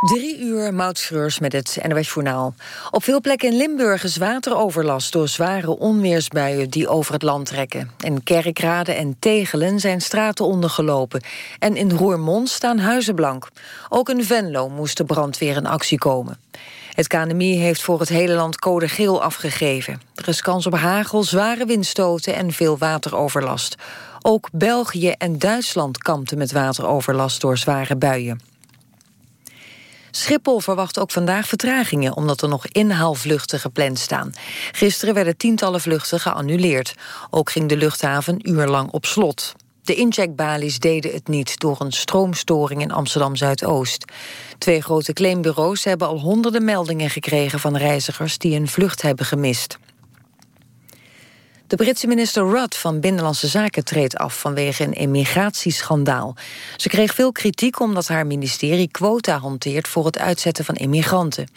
Drie uur Moutschreurs met het NOS Journaal. Op veel plekken in Limburg is wateroverlast door zware onweersbuien die over het land trekken. In Kerkrade en Tegelen zijn straten ondergelopen. En in Roermond staan huizen blank. Ook in Venlo moest de brandweer in actie komen. Het KNMI heeft voor het hele land code geel afgegeven. Er is kans op hagel, zware windstoten en veel wateroverlast. Ook België en Duitsland kampten met wateroverlast door zware buien. Schiphol verwacht ook vandaag vertragingen... omdat er nog inhaalvluchten gepland staan. Gisteren werden tientallen vluchten geannuleerd. Ook ging de luchthaven uurlang op slot. De incheckbalies deden het niet door een stroomstoring in Amsterdam-Zuidoost. Twee grote claimbureaus hebben al honderden meldingen gekregen van reizigers die een vlucht hebben gemist. De Britse minister Rudd van Binnenlandse Zaken treedt af vanwege een immigratieschandaal. Ze kreeg veel kritiek omdat haar ministerie quota hanteert voor het uitzetten van immigranten.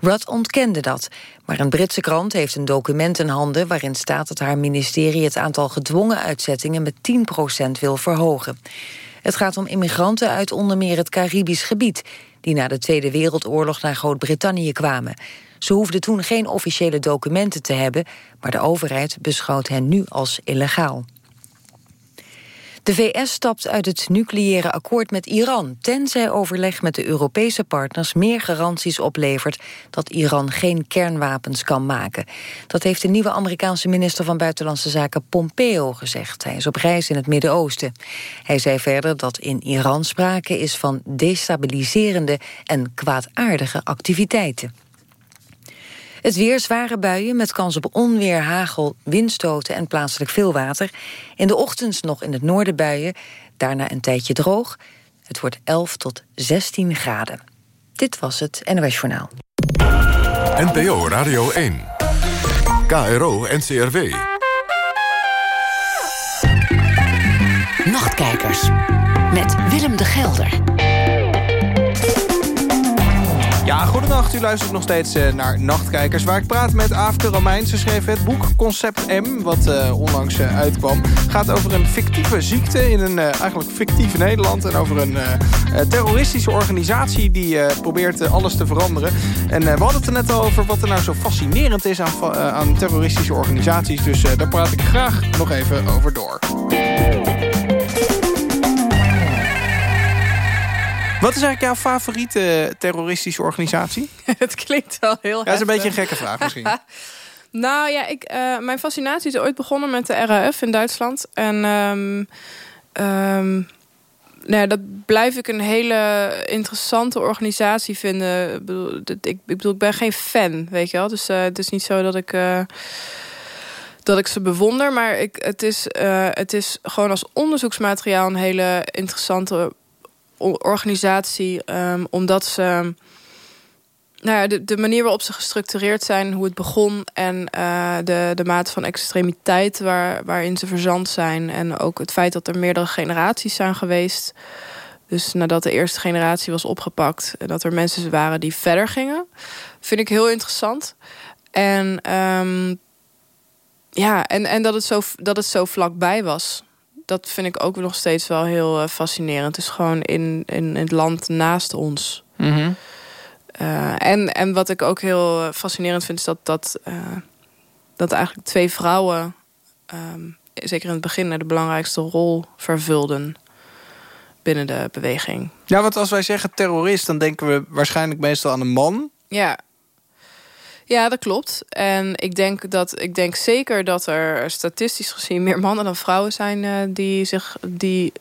Rudd ontkende dat, maar een Britse krant heeft een document in handen waarin staat dat haar ministerie het aantal gedwongen uitzettingen met 10% wil verhogen. Het gaat om immigranten uit onder meer het Caribisch gebied die na de Tweede Wereldoorlog naar Groot-Brittannië kwamen. Ze hoefden toen geen officiële documenten te hebben... maar de overheid beschouwt hen nu als illegaal. De VS stapt uit het nucleaire akkoord met Iran... tenzij overleg met de Europese partners meer garanties oplevert... dat Iran geen kernwapens kan maken. Dat heeft de nieuwe Amerikaanse minister van Buitenlandse Zaken Pompeo gezegd. Hij is op reis in het Midden-Oosten. Hij zei verder dat in Iran sprake is van destabiliserende en kwaadaardige activiteiten. Het weer zware buien met kans op onweer, hagel, windstoten en plaatselijk veel water. In de ochtend nog in het noorden buien, daarna een tijdje droog. Het wordt 11 tot 16 graden. Dit was het NOS Journaal. NPO Radio 1. KRO NCRW. Nachtkijkers. Met Willem de Gelder. Ja, goedenacht. U luistert nog steeds uh, naar Nachtkijkers... waar ik praat met Aafke Romein. Ze schreef het boek Concept M, wat uh, onlangs uh, uitkwam. gaat over een fictieve ziekte in een eigenlijk fictieve Nederland... en over een terroristische organisatie die probeert alles te veranderen. En we hadden het er net al over wat er nou zo fascinerend is aan, aan terroristische organisaties. Dus daar praat ik graag nog even over door. Wat is eigenlijk jouw favoriete terroristische organisatie? het klinkt wel heel Ja, dat is een beetje een gekke vraag misschien. nou ja, ik, uh, mijn fascinatie is ooit begonnen met de RAF in Duitsland. En um, um, nou dat blijf ik een hele interessante organisatie vinden. Ik bedoel, ik, ik, bedoel, ik ben geen fan, weet je wel. Dus uh, het is niet zo dat ik... Uh, dat ik ze bewonder, maar ik, het, is, het is gewoon als onderzoeksmateriaal een hele interessante organisatie, um, omdat ze. Nou ja, de, de, manier waarop ze gestructureerd zijn, hoe het begon en uh, de, de mate van extremiteit waar, waarin ze verzand zijn. En ook het feit dat er meerdere generaties zijn geweest. Dus nadat de eerste generatie was opgepakt, dat er mensen waren die verder gingen, vind ik heel interessant. En um, ja, en, en dat, het zo, dat het zo vlakbij was dat vind ik ook nog steeds wel heel uh, fascinerend. Dus gewoon in, in, het land naast ons. Mm en, en wat ik ook heel eh, fascinerend vind, is dat, dat, dat eigenlijk twee vrouwen, um, zeker in het begin, de belangrijkste rol vervulden binnen de beweging. Ja, want als wij zeggen terrorist, dan denken we waarschijnlijk meestal aan een man. Ja. Ja, dat klopt. En ik denk, dat, ik denk zeker dat er statistisch gezien meer mannen dan vrouwen zijn uh, die, zich, die,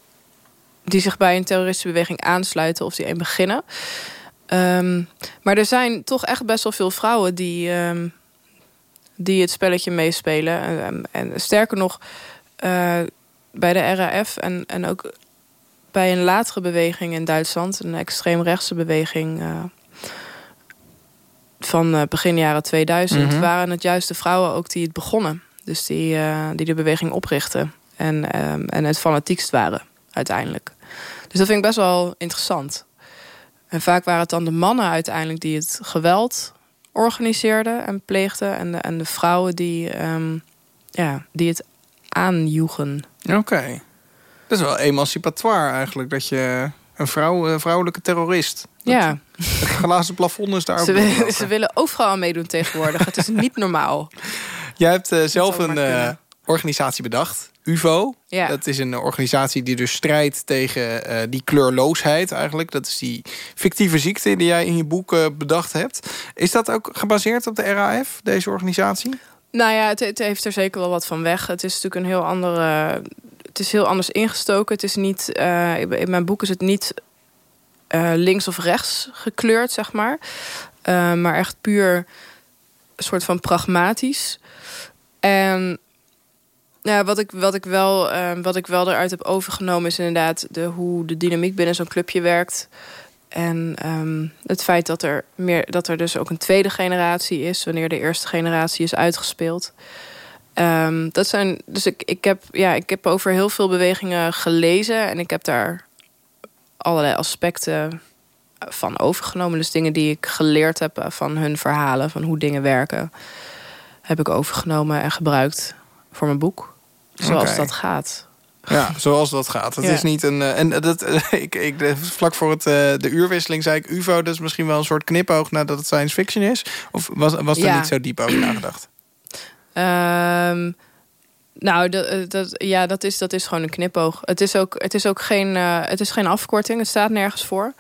die zich bij een terroristische beweging aansluiten of die een beginnen. Um, maar er zijn toch echt best wel veel vrouwen die, um, die het spelletje meespelen. En, en sterker nog, uh, bij de RAF en, en ook bij een latere beweging in Duitsland, een extreemrechtse beweging. Uh, van uh, begin jaren 2000 Mhm. waren het juist de vrouwen ook die het begonnen. Dus die, uh, die de beweging oprichten. En, um, en het fanatiekst waren, uiteindelijk. Dus dat vind ik best wel interessant. En vaak waren het dan de mannen uiteindelijk die het geweld organiseerden en pleegden. En de, en de vrouwen die, um, ja, die het aanjoegen. Oké. Okay. Dat is wel emancipatoire eigenlijk. Dat je Een vrouw, vrouwelijke terrorist. ja. Het glazen plafond is daar Ze, ze willen overal aan meedoen tegenwoordig. Het is niet normaal. Jij hebt eh, zelf een eh, organisatie bedacht, UVO. Ja. Dat is een organisatie die dus strijdt tegen eh, die kleurloosheid eigenlijk. Dat is die fictieve ziekte die jij in je boek eh, bedacht hebt. Is dat ook gebaseerd op de RAF, deze organisatie? Nou ja, het, het heeft er zeker wel wat van weg. Het is natuurlijk een heel andere. Het is heel anders ingestoken. Het is niet. eh, in mijn boek is het niet eh, links of rechts gekleurd, zeg maar. Eh, maar echt puur soort van pragmatisch. En ja, wat, ik, wat, ik wel, wat ik wel eruit heb overgenomen is inderdaad de, hoe de dynamiek binnen zo'n clubje werkt. En ehm, het feit dat er, meer, dat er dus ook een tweede generatie is, wanneer de eerste generatie is uitgespeeld. Ehm, dat zijn, dus ik, ik, heb, ja, ik heb over heel veel bewegingen gelezen en ik heb daar allerlei aspecten van overgenomen. Dus dingen die ik geleerd heb eh, van hun verhalen, van hoe dingen werken, heb ik overgenomen en gebruikt voor mijn boek. Zoals dat gaat. Ja, zoals dat gaat. Het Ja. is niet een. eh, En dat, ik, ik, vlak voor het, eh, de uurwisseling zei ik UFO. Dat is misschien wel een soort knipoog nadat het science fiction is. Of was, was er Ja. niet zo diep over nagedacht? Ehm, nou, dat, eh, dat, ja, dat is, dat is gewoon een knipoog. Het is ook, het is ook geen, eh, het is geen afkorting. Het staat nergens voor.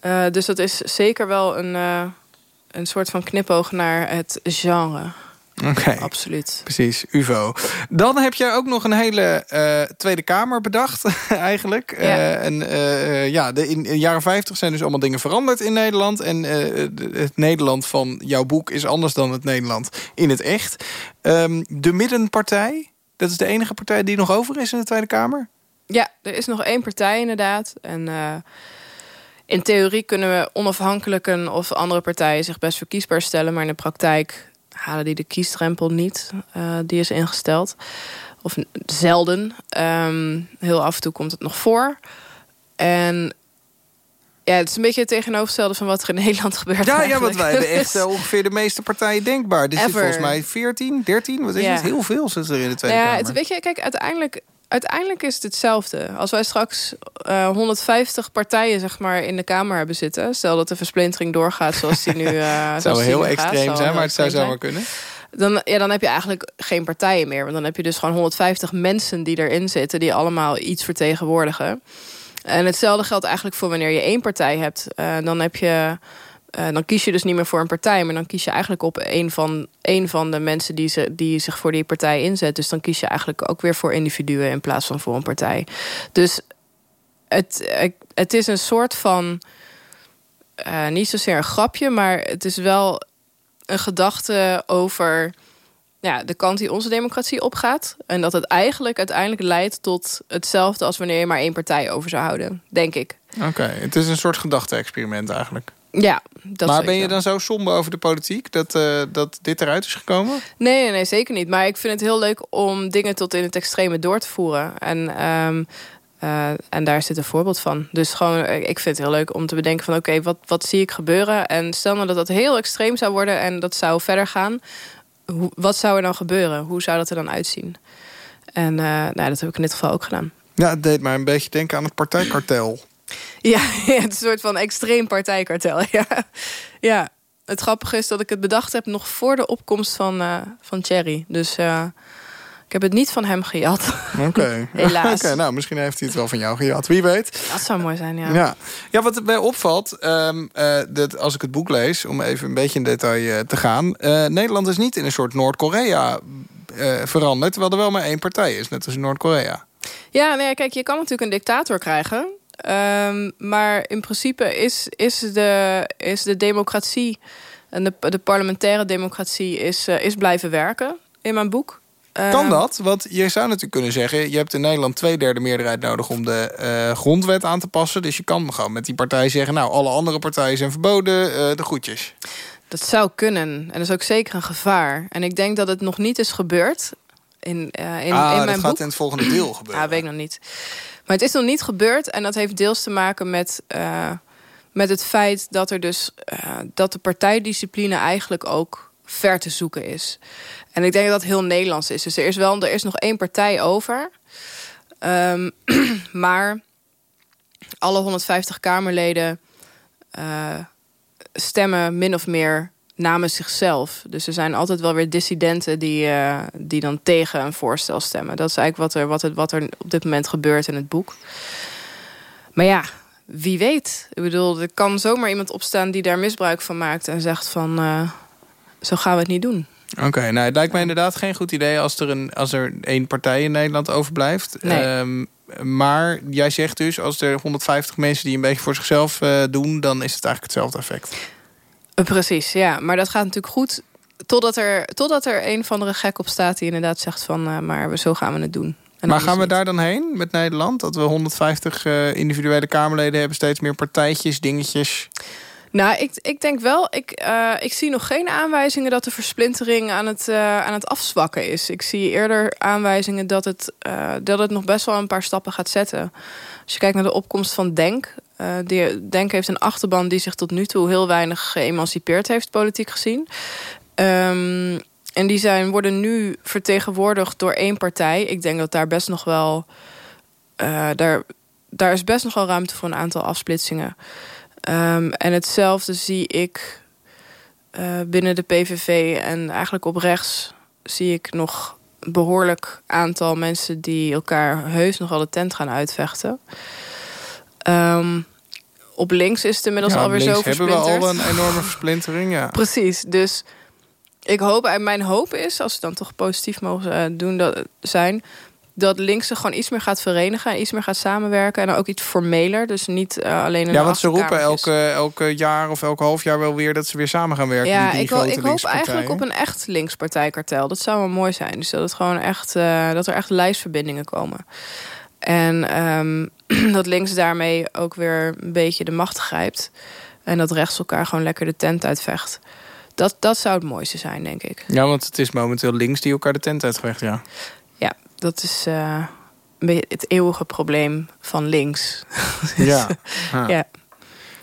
Eh, dus dat is zeker wel een, een soort van knipoog naar het genre. Oké. Absoluut. Precies, UVO. Dan heb je ook nog een hele eh, Tweede Kamer bedacht, eigenlijk. Ja. Eh, en eh, ja, de, in de jaren 50 zijn dus allemaal dingen veranderd in Nederland. En de- het Nederland van jouw boek is anders dan het Nederland in het echt. Ehm, de Middenpartij, dat is de enige partij die nog over is in de Tweede Kamer. Ja, er is nog één partij inderdaad. En in theorie kunnen we onafhankelijken of andere partijen zich best verkiesbaar stellen. Maar in de praktijk halen die de kiesdrempel niet. eh, die is ingesteld. Of zelden. Ehm, heel af en toe komt het nog voor. En ja, het is een beetje het tegenovergestelde van wat er in Nederland gebeurt. Ja, ja, want wij hebben Dus- echt eh, ongeveer de meeste partijen denkbaar. Is Ever. volgens mij 14, 13, wat is Ja. het? Heel veel zit er in de Tweede Nou ja, Kamer. het, weet je, kijk, uiteindelijk, uiteindelijk is het hetzelfde. Als wij straks eh, 150 partijen zeg maar, in de Kamer hebben zitten... stel dat de versplintering doorgaat zoals die nu uh, Het zou heel extreem zijn, maar het zou zomaar kunnen. Dan, ja, dan heb je eigenlijk geen partijen meer. Want dan heb je dus gewoon 150 mensen die erin zitten... die allemaal iets vertegenwoordigen. En hetzelfde geldt eigenlijk voor wanneer je één partij hebt. Eh, dan heb je... eh, dan kies je dus niet meer voor een partij, maar dan kies je eigenlijk op een van, een van de mensen die, ze, die zich voor die partij inzet. Dus dan kies je eigenlijk ook weer voor individuen in plaats van voor een partij. Dus het, het is een soort van. eh, niet zozeer een grapje, maar het is wel een gedachte over ja, de kant die onze democratie opgaat. En dat het eigenlijk uiteindelijk leidt tot hetzelfde als wanneer je maar één partij over zou houden, denk ik. Oké, het is een soort gedachte-experiment eigenlijk. Ja, dat maar ben je dan zo somber over de politiek dat, eh, dat dit eruit is gekomen? Nee, nee, nee, zeker niet. Maar ik vind het heel leuk om dingen tot in het extreme door te voeren. En, ehm, eh, en daar zit een voorbeeld van. Dus gewoon, eh, ik vind het heel leuk om te bedenken van... oké, wat, wat zie ik gebeuren? En stel nou dat dat heel extreem zou worden en dat zou verder gaan. Hoe, wat zou er dan gebeuren? Hoe zou dat er dan uitzien? En eh, nou, dat heb ik in dit geval ook gedaan. Ja, het deed mij een beetje denken aan het partijkartel. Ja, ja, het een soort van extreem partijkartel. Ja. ja, het grappige is dat ik het bedacht heb nog voor de opkomst van, eh, van Thierry. Dus eh, ik heb het niet van hem gejat. Oké. Helaas. Oké, nou, misschien heeft hij het wel van jou gejat. Wie weet. Dat zou mooi zijn, ja. Ja, ja wat mij opvalt, ehm, eh, dat als ik het boek lees... om even een beetje in detail eh, te gaan... eh, Nederland is niet in een soort Noord-Korea veranderd... terwijl er wel maar één partij is, net als in Noord-Korea. Ja, nee, kijk, je kan natuurlijk een dictator krijgen. Ehm, maar in principe is, is, de, is de democratie... en de, de parlementaire democratie is, is blijven werken in mijn boek. Kan Ehm, dat? Want je zou natuurlijk kunnen zeggen... je hebt in Nederland twee derde meerderheid nodig... om de eh, grondwet aan te passen. Dus je kan gewoon met die partij zeggen... nou, alle andere partijen zijn verboden, eh, de groetjes. Dat zou kunnen. En dat is ook zeker een gevaar. En ik denk dat het nog niet is gebeurd in, eh, in, ah, in dat mijn gaat boek. in het volgende deel gebeuren. Ja, weet ik nog niet. Maar het is nog niet gebeurd. En dat heeft deels te maken met, met het feit dat er dus dat de partijdiscipline eigenlijk ook ver te zoeken is. En ik denk dat dat heel Nederlands is. Dus er is wel er is nog één partij over. Ehm, maar alle 150 Kamerleden uh, stemmen min of meer namens zichzelf. Dus er zijn altijd wel weer dissidenten die, uh, die dan tegen een voorstel stemmen. Dat is eigenlijk wat er, wat, het, wat er op dit moment gebeurt in het boek. Maar ja, wie weet. Ik bedoel, er kan zomaar iemand opstaan die daar misbruik van maakt en zegt van uh, zo gaan we het niet doen. Oké, nou het lijkt mij inderdaad geen goed idee als er, een, als er één partij in Nederland overblijft. Nee. Um, maar jij zegt dus, als er 150 mensen die een beetje voor zichzelf uh, doen, dan is het eigenlijk hetzelfde effect. Precies, ja. Maar dat gaat natuurlijk goed totdat er, totdat er een van de gek op staat die inderdaad zegt van, uh, maar zo gaan we het doen. En maar gaan we daar dan heen met Nederland? Dat we 150 uh, individuele Kamerleden hebben, steeds meer partijtjes, dingetjes? Nou, ik, ik denk wel, ik, uh, ik zie nog geen aanwijzingen dat de versplintering aan het, uh, aan het afzwakken is. Ik zie eerder aanwijzingen dat het, uh, dat het nog best wel een paar stappen gaat zetten. Als je kijkt naar de opkomst van Denk. Denk heeft een achterban die zich tot nu toe heel weinig geëmancipeerd heeft, politiek gezien. Um, en die zijn, worden nu vertegenwoordigd door één partij. Ik denk dat daar best nog wel. daar, daar is best nog wel ruimte voor een aantal afsplitsingen. Um, en hetzelfde zie ik uh, binnen de PVV en eigenlijk op rechts zie ik nog een behoorlijk aantal mensen die elkaar heus nog wel de tent gaan uitvechten. Um, op links is het inmiddels ja, alweer zo hebben we al een enorme versplintering, ja. Precies, dus ik hoop, mijn hoop is, als we dan toch positief mogen uh, doen dat, zijn dat links zich gewoon iets meer gaat verenigen en iets meer gaat samenwerken. En ook iets formeler. Dus niet uh, alleen een Ja, want ze roepen elke, elke jaar of elk half jaar wel weer dat ze weer samen gaan werken. Ja, die, ik, ik hoop eigenlijk op een echt linkspartijkartel. Dat zou wel mooi zijn. Dus dat, het gewoon echt, uh, dat er echt lijstverbindingen komen. En um, dat links daarmee ook weer een beetje de macht grijpt. En dat rechts elkaar gewoon lekker de tent uitvecht. Dat, dat zou het mooiste zijn, denk ik. Ja, want het is momenteel links die elkaar de tent uitvecht, ja. Dat is uh, een beetje het eeuwige probleem van links. ja. ja. ja.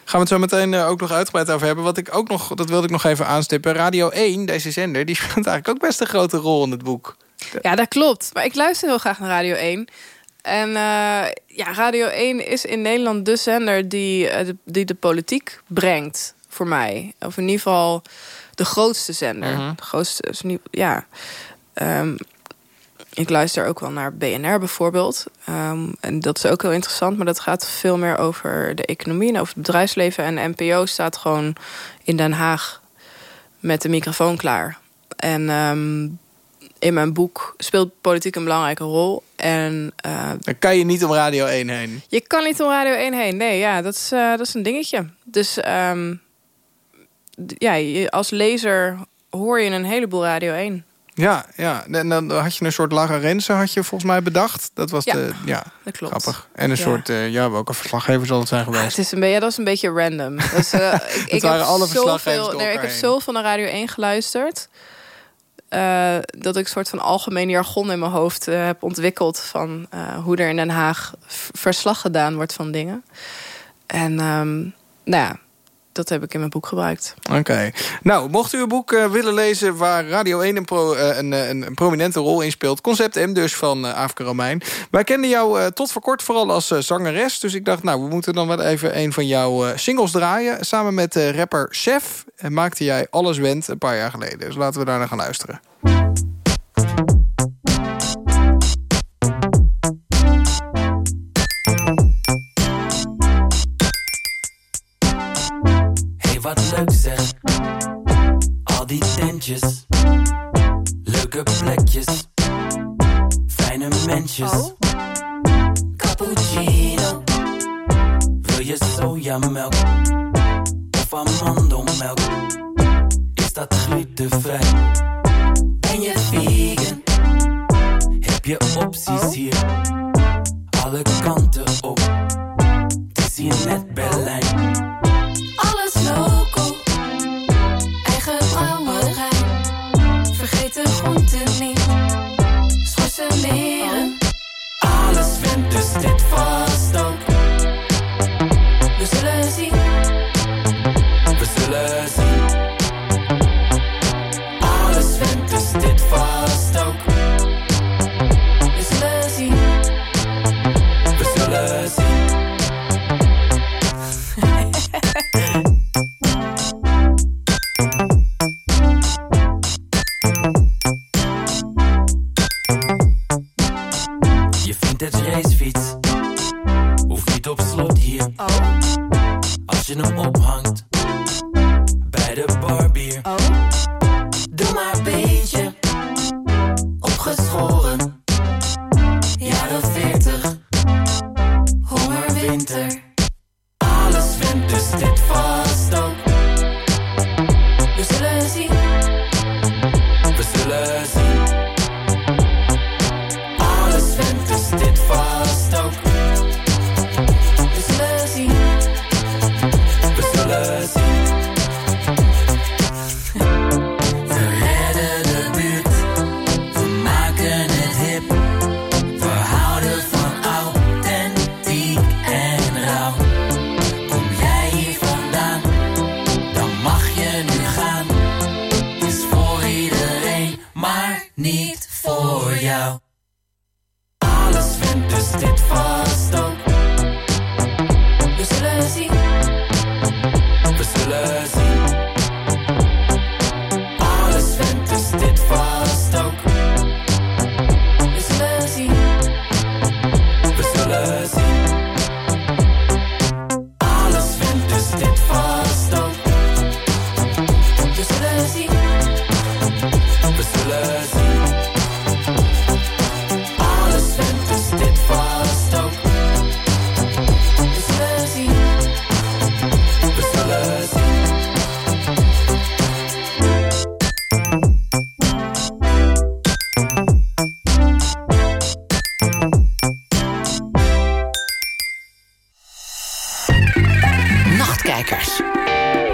Gaan we het zo meteen uh, ook nog uitgebreid over hebben. Wat ik ook nog, dat wilde ik nog even aanstippen. Radio 1, deze zender, die speelt eigenlijk ook best een grote rol in het boek. Ja, dat klopt. Maar ik luister heel graag naar Radio 1. En uh, ja, Radio 1 is in Nederland de zender die, uh, de, die de politiek brengt voor mij. Of in ieder geval de grootste zender. Mhm. De grootste, ja. Um, ik luister ook wel naar BNR bijvoorbeeld. Um, en dat is ook heel interessant, maar dat gaat veel meer over de economie en over het bedrijfsleven. En NPO staat gewoon in Den Haag met de microfoon klaar. En um, in mijn boek speelt politiek een belangrijke rol. En, uh, Dan kan je niet om Radio 1 heen. Je kan niet om Radio 1 heen, nee, ja, dat is, uh, dat is een dingetje. Dus um, ja, als lezer hoor je een heleboel Radio 1. Ja, ja, en dan had je een soort Lara Rensen had je volgens mij bedacht. Dat was ja, de, ja, dat klopt. grappig. En een ja. soort, uh, ja, welke verslaggever zal het zijn geweest? Het is een beetje, ja, dat is een beetje random. Dus, uh, ik, ik waren heb alle verslaggevers nee, ik heb zoveel naar Radio 1 geluisterd. Uh, dat ik een soort van algemeen jargon in mijn hoofd heb ontwikkeld... van hoe er in Den Haag verslag gedaan wordt van dingen. En um, nou ja, dat heb ik in mijn boek gebruikt. Oké. Nou, mocht u een boek uh, willen lezen waar Radio 1 een, uh, een, een, een, prominente rol in speelt... Concept M dus van uh, Afke Romein. Wij kenden jou tot voor kort vooral als zangeres. Dus ik dacht, nou, we moeten dan wel even een van jouw singles draaien. Samen met rapper Chef maakte jij Alles Went een paar jaar geleden. Dus laten we daar naar gaan luisteren. Leuke plekjes, fijne mensjes. Oh. Cappuccino, wil je sojamelk of amandelmelk? Is dat glutenvrij? Ben je vegan? Heb je opties hier? Alle kanten op, het is hier net Berlijn. Vergeet de groenten niet, schorsen meren. Alles wint, dus dit vast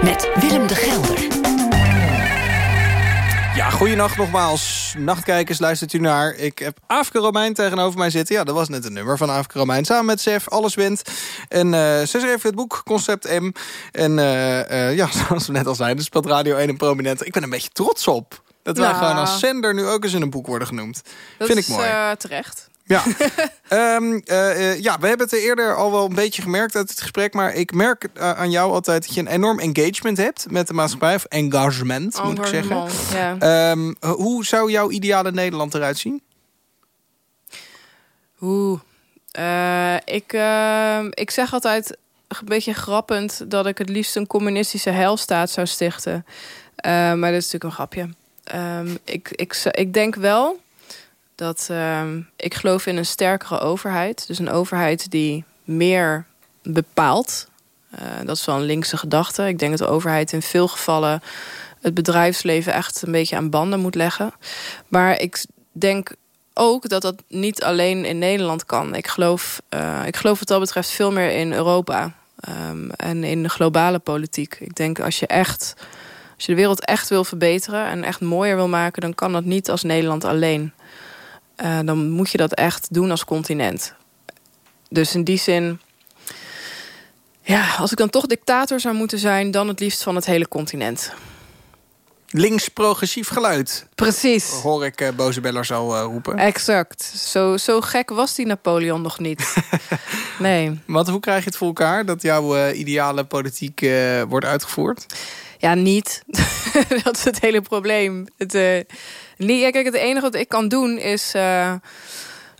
Met Willem de Gelder. Ja, goeienacht nogmaals. Nachtkijkers, luistert u naar. Ik heb Afke Romein tegenover mij zitten. Ja, dat was net een nummer van Afke Romein. Samen met Sef, Alles Wint. En eh ze schreef het boek Concept M. En eh, eh, ja, zoals we net al zeiden, speelt Radio 1 een prominent. Ik ben een beetje trots op. Dat wij Nou. gewoon als zender nu ook eens in een boek worden genoemd. Dat Vind ik is, mooi. terecht. Ja. Ehm, eh, eh, ja, we hebben het eerder al wel een beetje gemerkt uit het gesprek. Maar ik merk eh, aan jou altijd dat je een enorm engagement hebt met de maatschappij. Of engagement, moet ik zeggen. Ja. Ehm, hoe zou jouw ideale Nederland eruit zien? Oeh. Eh, ik, ik zeg altijd een beetje grappend dat ik het liefst een communistische heilstaat zou stichten. Maar dat is natuurlijk een grapje. Ehm, ik, ik, ik denk wel dat ehm, ik geloof in een sterkere overheid. Dus een overheid die meer bepaalt. Eh, dat is wel een linkse gedachte. Ik denk dat de overheid in veel gevallen het bedrijfsleven echt een beetje aan banden moet leggen. Maar ik denk ook dat dat niet alleen in Nederland kan. Ik geloof, eh, ik geloof wat dat betreft veel meer in Europa ehm, en in de globale politiek. Ik denk als je echt, als je de wereld echt wil verbeteren en echt mooier wil maken, dan kan dat niet als Nederland alleen. Eh, dan moet je dat echt doen als continent. Dus in die zin, ja, als ik dan toch dictator zou moeten zijn, dan het liefst van het hele continent. Links-progressief geluid, Precies. hoor ik eh, boze bellers al eh, roepen. Exact. Zo, zo gek was die Napoleon nog niet. nee. Want hoe krijg je het voor elkaar dat jouw ideale politiek wordt uitgevoerd? Ja, niet. dat is het hele probleem. Het, eh, niet, ja, kijk, het enige wat ik kan doen is, eh,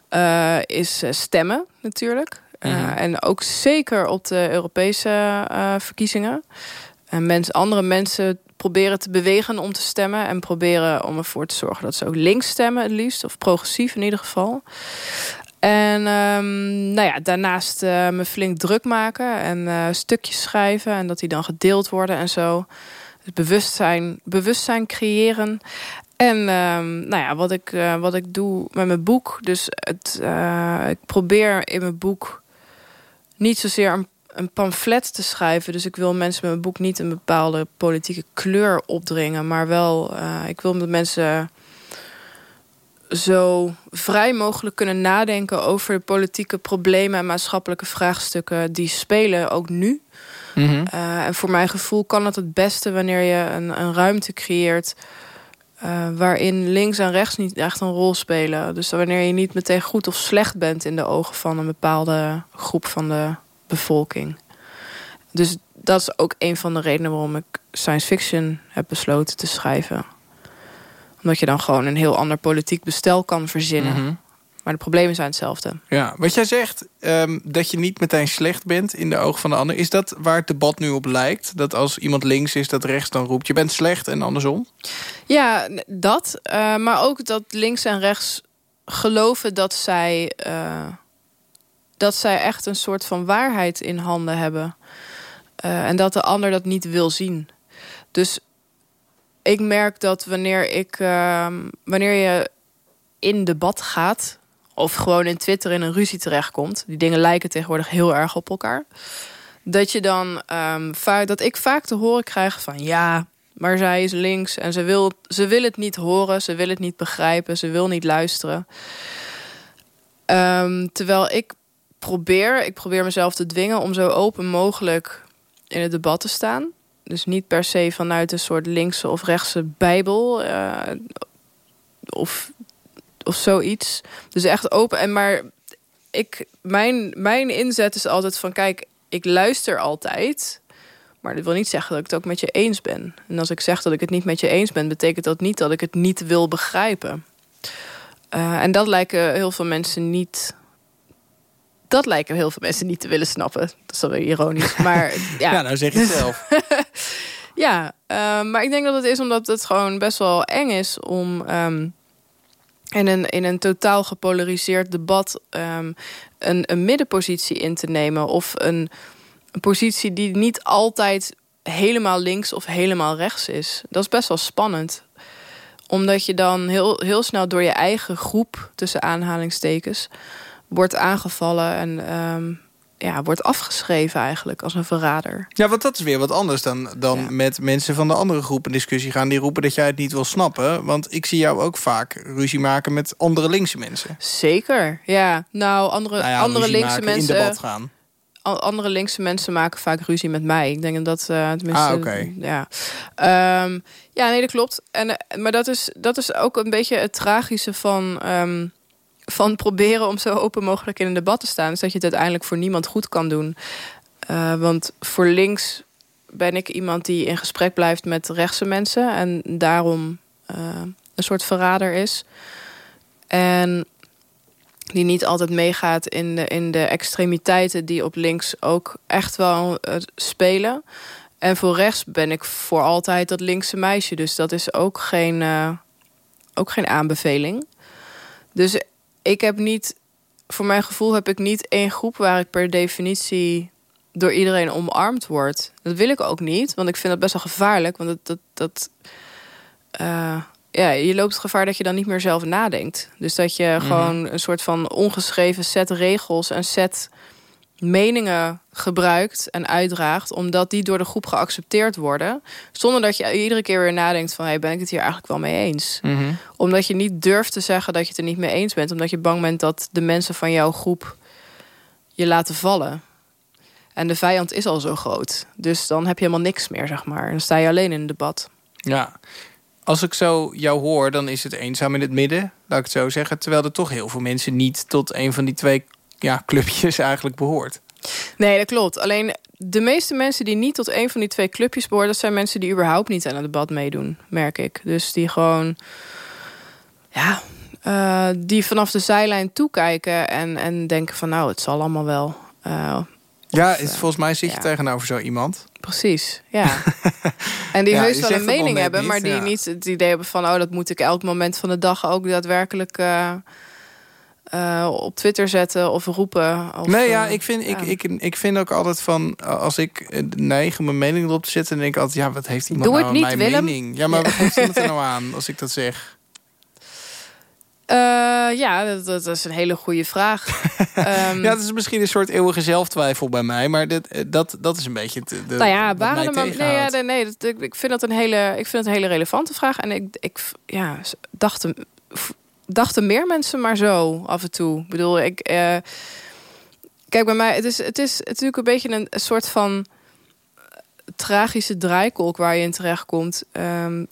eh, is stemmen, natuurlijk. Mhm. en ook zeker op de Europese verkiezingen. En mens, andere mensen proberen te bewegen om te stemmen. En proberen om ervoor te zorgen dat ze ook links stemmen, het liefst. Of progressief in ieder geval. En ehm, nou ja, daarnaast eh, me flink druk maken en eh, stukjes schrijven en dat die dan gedeeld worden en zo. Dus bewustzijn, bewustzijn creëren. En ehm, nou ja, wat ik, eh, wat ik doe met mijn boek. Dus het, ik probeer in mijn boek niet zozeer een, een pamflet te schrijven. Dus ik wil mensen met mijn boek niet een bepaalde politieke kleur opdringen. Maar wel, ik wil met mensen zo vrij mogelijk kunnen nadenken over de politieke problemen en maatschappelijke vraagstukken die spelen, ook nu. Uh, en voor mijn gevoel kan het het beste wanneer je een, een ruimte creëert. Uh, waarin links en rechts niet echt een rol spelen. Dus wanneer je niet meteen goed of slecht bent in de ogen van een bepaalde groep van de bevolking. Dus dat is ook een van de redenen waarom ik science fiction heb besloten te schrijven. Omdat je dan gewoon een heel ander politiek bestel kan verzinnen. Mhm. Maar de problemen zijn hetzelfde. Ja, wat jij zegt, ehm, dat je niet meteen slecht bent in de ogen van de ander... is dat waar het debat nu op lijkt? Dat als iemand links is, dat rechts dan roept... je bent slecht en andersom? Ja, dat. eh, maar ook dat links en rechts geloven dat zij, eh, dat zij echt een soort van waarheid in handen hebben. Eh, en dat de ander dat niet wil zien. Dus ik merk dat wanneer ik ehm, wanneer je in debat gaat, of gewoon in Twitter in een ruzie terechtkomt, die dingen lijken tegenwoordig heel erg op elkaar. Dat je dan ehm, vaak dat ik vaak te horen krijg van ja, maar zij is links en ze wil, ze wil het niet horen, ze wil het niet begrijpen, ze wil niet luisteren. Ehm, terwijl ik probeer, ik probeer mezelf te dwingen om zo open mogelijk in het debat te staan. Dus niet per se vanuit een soort linkse of rechtse bijbel eh, of, of zoiets. Dus echt open. En maar ik, mijn, mijn inzet is altijd van kijk, ik luister altijd. Maar dat wil niet zeggen dat ik het ook met je eens ben. En als ik zeg dat ik het niet met je eens ben, betekent dat niet dat ik het niet wil begrijpen. Eh, en dat lijken heel veel mensen niet. Dat lijken heel veel mensen niet te willen snappen. Dat is dan weer ironisch. Maar ja, Ja, nou zeg je het zelf. ja, eh, maar ik denk dat het is omdat het gewoon best wel eng is om ehm, in, een, in een totaal gepolariseerd debat ehm, een, een middenpositie in te nemen. Of een, een positie die niet altijd helemaal links of helemaal rechts is. Dat is best wel spannend omdat je dan heel, heel snel door je eigen groep, tussen aanhalingstekens, wordt aangevallen en ehm, ja, wordt afgeschreven eigenlijk als een verrader. Ja, want dat is weer wat anders dan, dan Ja. met mensen van de andere groep in discussie gaan... die roepen dat jij het niet wil snappen. Want ik zie jou ook vaak ruzie maken met andere linkse mensen. Zeker, ja. Nou, andere, Nou ja, andere linkse maken, in mensen. debat gaan. Andere linkse mensen maken vaak ruzie met mij. Ik denk dat eh tenminste. Ah, oké. Ja. Ehm, ja, nee, dat klopt. En, eh, maar dat is, dat is ook een beetje het tragische van. ehm, van proberen om zo open mogelijk in een debat te staan. Is dat je het uiteindelijk voor niemand goed kan doen. Eh, want voor links ben ik iemand die in gesprek blijft met rechtse mensen. En daarom eh, een soort verrader is. En die niet altijd meegaat in de, in de extremiteiten die op links ook echt wel eh, spelen. En voor rechts ben ik voor altijd dat linkse meisje. Dus dat is ook geen, ook geen aanbeveling. Dus ik heb niet, voor mijn gevoel heb ik niet één groep waar ik per definitie door iedereen omarmd word. Dat wil ik ook niet, want ik vind dat best wel gevaarlijk. Want dat, dat, dat eh, ja, je loopt het gevaar dat je dan niet meer zelf nadenkt. Dus dat je gewoon een soort van ongeschreven set regels en set meningen gebruikt en uitdraagt, omdat die door de groep geaccepteerd worden, zonder dat je iedere keer weer nadenkt van, hey, ben ik het hier eigenlijk wel mee eens? Omdat je niet durft te zeggen dat je het er niet mee eens bent, omdat je bang bent dat de mensen van jouw groep je laten vallen. En de vijand is al zo groot. Dus dan heb je helemaal niks meer, zeg maar. Dan sta je alleen in een debat. Ja. Als ik zo jou hoor, dan is het eenzaam in het midden, laat ik het zo zeggen. Terwijl er toch heel veel mensen niet tot een van die twee ja, clubjes eigenlijk behoort. Nee, dat klopt. Alleen de meeste mensen die niet tot een van die twee clubjes behoren... dat zijn mensen die überhaupt niet aan het debat meedoen, merk ik. Dus die gewoon... Ja, eh, die vanaf de zijlijn toekijken en, en denken van... nou, het zal allemaal wel. Eh, Ja, Of, is, volgens mij zit je ja. tegenover zo iemand. precies, ja. en die Ja, heus wel een mening hebben... niet, maar die ja. niet het idee hebben van... oh, dat moet ik elk moment van de dag ook daadwerkelijk... eh, eh, op Twitter zetten of roepen. Of, nee, ja, eh, ik vind, ja. ik, ik, ik vind ook altijd van... als ik eh, neig om mijn mening erop te zetten... dan denk ik altijd, ja, wat heeft iemand Doe nou het aan niet, mijn Willem. mening? Ja, maar wat heeft iemand er nou aan als ik dat zeg? Eh, ja, dat, dat is een hele goede vraag. Ehm, Ja, dat is misschien een soort eeuwige zelftwijfel bij mij... maar dit, eh, dat, dat is een beetje... Het, de, nou ja, maar, nee, ja, nee, nee dat, ik, vind dat een hele, ik vind het een hele relevante vraag. En ik, ik ja, dachten, dachten meer mensen maar zo af en toe. Ik bedoel, ik, eh, kijk bij mij, het is, het is natuurlijk een beetje een, soort van tragische draaikolk waar je in terechtkomt. Ehm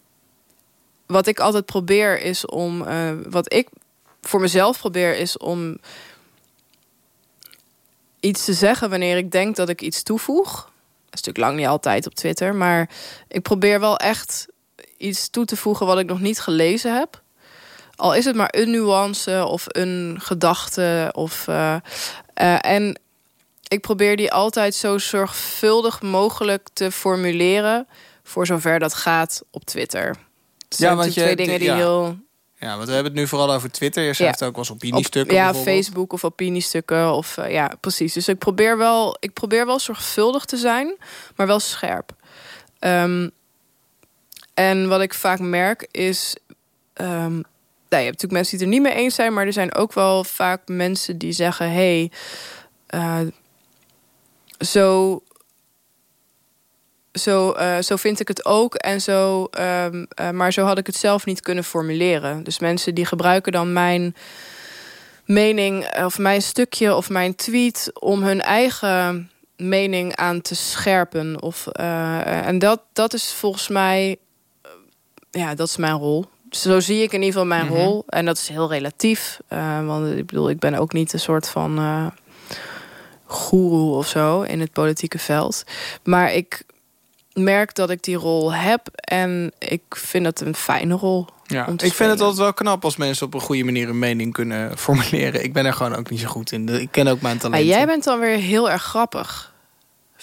wat ik altijd probeer is om, eh, wat ik voor mezelf probeer is om iets te zeggen wanneer ik denk dat ik iets toevoeg. Dat is natuurlijk lang niet altijd op Twitter, maar ik probeer wel echt iets toe te voegen wat ik nog niet gelezen heb. Al is het maar een nuance of een gedachte. Of, eh, eh, en ik probeer die altijd zo zorgvuldig mogelijk te formuleren. Voor zover dat gaat op Twitter. Het zijn want je- twee dingen die ja. heel Ja, want we hebben het nu vooral over Twitter. Je schrijft ook wel eens opiniestukken. op, ja. Facebook of opiniestukken. Of, eh, ja, precies. Dus ik probeer, wel, ik probeer wel zorgvuldig te zijn, maar wel scherp. Ehm, en wat ik vaak merk is... ehm, nou, je hebt natuurlijk mensen die het er niet mee eens zijn... maar er zijn ook wel vaak mensen die zeggen... hey, eh, zo, zo, eh, zo vind ik het ook. En zo, ehm, eh, maar zo had ik het zelf niet kunnen formuleren. Dus mensen die gebruiken dan mijn mening of mijn stukje of mijn tweet om hun eigen mening aan te scherpen. Of, en dat, dat is volgens mij, ja, dat is mijn rol. Zo zie ik in ieder geval mijn Mhm. rol. En dat is heel relatief. eh, want ik bedoel, ik ben ook niet een soort van eh goeroe of zo in het politieke veld. Maar ik merk dat ik die rol heb en ik vind het een fijne rol. Ja, ik vind het altijd wel knap als mensen op een goede manier een mening kunnen formuleren. Ik ben er gewoon ook niet zo goed in. Ik ken ook mijn Maar talenten. jij bent dan weer heel erg grappig,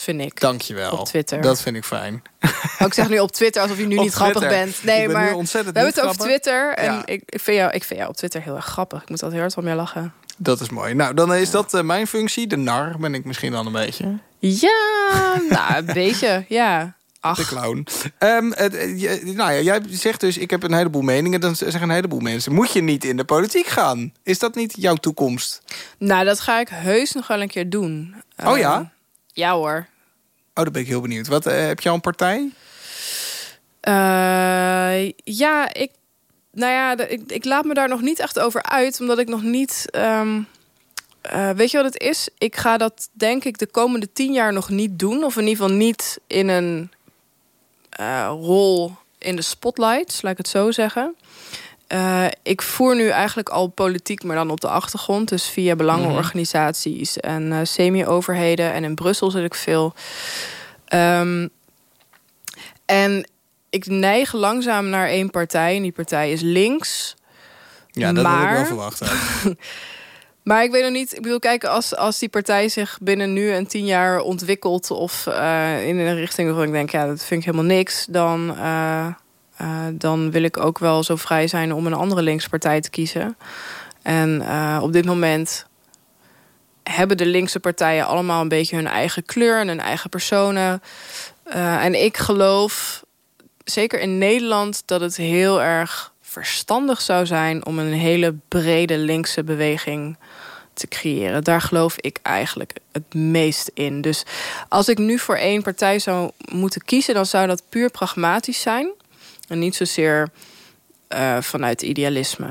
vind ik. Dankjewel. Op Twitter. Dat vind ik fijn. Oh, ik zeg nu op Twitter alsof je nu Op niet grappig bent. Nee, ben maar we hebben het over. Twitter. En Ja. ik, ik, vind jou, ik vind jou op Twitter heel erg grappig. Ik moet altijd heel hard om je lachen. Dat is mooi. Nou, dan is dat eh, mijn functie. De nar ben ik misschien dan een beetje. Ja, nou, een beetje, ja. De Ach, clown. Ehm, het, eh, je- nou ja, jij zegt dus, ik heb een heleboel meningen. Dan zeggen een heleboel mensen, moet je niet in de politiek gaan? Is dat niet jouw toekomst? nou, dat ga ik heus nog wel een keer doen. Oh ja? Ja hoor. Oh, dan ben ik heel benieuwd. Wat, eh, heb je al een partij? Eh, ja, ik, nou ja, de- ik, ik laat me daar nog niet echt over uit, omdat ik nog niet. ehm, eh, weet je wat het is? Ik ga dat denk ik de komende tien jaar nog niet doen, of in ieder geval niet in een rol in de spotlight, laat ik het zo zeggen. Eh, ik voer nu eigenlijk al politiek, maar dan op de achtergrond. Dus via belangenorganisaties en eh, semi-overheden. En in Brussel zit ik veel. Ehm, en ik neig langzaam naar één partij. En die partij is links. Ja, dat had ik Maar- wel verwacht. Maar ik weet nog niet. Ik bedoel, kijk, als, als die partij zich binnen nu en tien jaar ontwikkelt. of eh, in een richting waarvan ik denk, ja, dat vind ik helemaal niks. dan, eh, dan wil ik ook wel zo vrij zijn om een andere linkspartij te kiezen. En eh, op dit moment hebben de linkse partijen allemaal een beetje hun eigen kleur en hun eigen personen. Eh, en ik geloof, zeker in Nederland, dat het heel erg verstandig zou zijn om een hele brede linkse beweging te creëren. Daar geloof ik eigenlijk het meest in. Dus als ik nu voor één partij zou moeten kiezen, dan zou dat puur pragmatisch zijn. En niet zozeer eh, vanuit idealisme.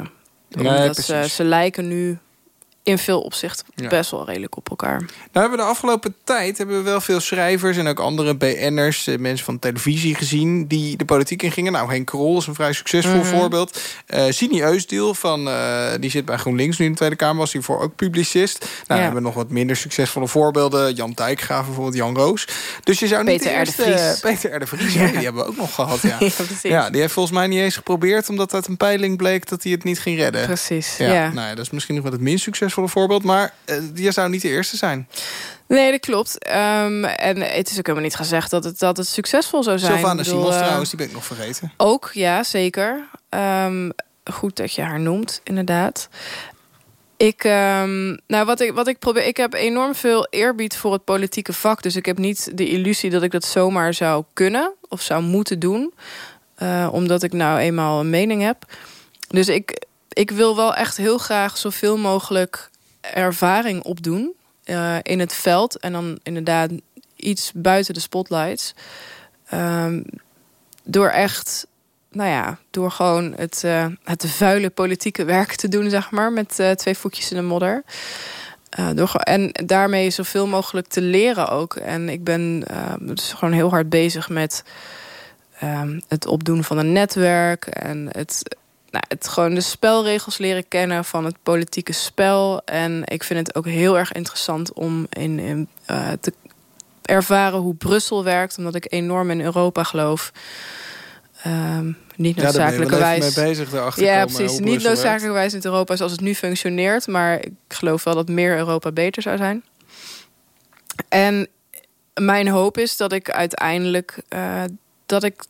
Nee, Omdat ze, precies. ze lijken nu in veel opzichten Ja. best wel redelijk op elkaar. Nou hebben we de afgelopen tijd hebben we wel veel schrijvers en ook andere BN'ers, eh, mensen van televisie gezien die de politiek ingingen. Nou, Henk Krol is een vrij succesvol Mhm. voorbeeld. Eh Sini van eh, die zit bij GroenLinks nu in de Tweede Kamer, was hiervoor ook publicist. Nou, Ja. we hebben nog wat minder succesvolle voorbeelden. Jan Dijkgraaf bijvoorbeeld, Jan Roos. Dus je zou niet Peter Vries. Peter R. de Vries, ja. die hebben we ook nog gehad. Ja. Ja, die heeft volgens mij niet eens geprobeerd, omdat uit een peiling bleek dat hij het niet ging redden. Precies, Ja. Nou ja, dat is misschien nog wel het minst voorbeeld, maar eh, die zou niet de eerste zijn. Nee, dat klopt. Ehm, en het is ook helemaal niet gezegd dat het, dat het succesvol zou zijn. Sylvana Simons eh, trouwens, die ben ik nog vergeten. Ook, ja, zeker. Ehm, goed dat je haar noemt, inderdaad. Ik, ehm, nou, wat ik, wat ik probeer, ik heb enorm veel eerbied voor het politieke vak. Dus ik heb niet de illusie dat ik dat zomaar zou kunnen of zou moeten doen. eh, omdat ik nou eenmaal een mening heb. Dus ik, ik wil wel echt heel graag zoveel mogelijk ervaring opdoen eh, in het veld. En dan inderdaad iets buiten de spotlights. Ehm, door echt, nou ja, door gewoon het, eh, het vuile politieke werk te doen, zeg maar, met eh, twee voetjes in de modder. Door, en daarmee zoveel mogelijk te leren ook. En ik ben dus gewoon heel hard bezig met ehm, het opdoen van een netwerk en het, nou, het gewoon de spelregels leren kennen van het politieke spel. En ik vind het ook heel erg interessant om in, in eh, te ervaren hoe Brussel werkt, omdat ik enorm in Europa geloof. Ehm, niet Ja, noodzakelijkerwijs. mee bezig. Ja, precies. Niet noodzakelijkerwijs in Europa zoals het nu functioneert. Maar ik geloof wel dat meer Europa beter zou zijn. En mijn hoop is dat ik uiteindelijk... eh, dat ik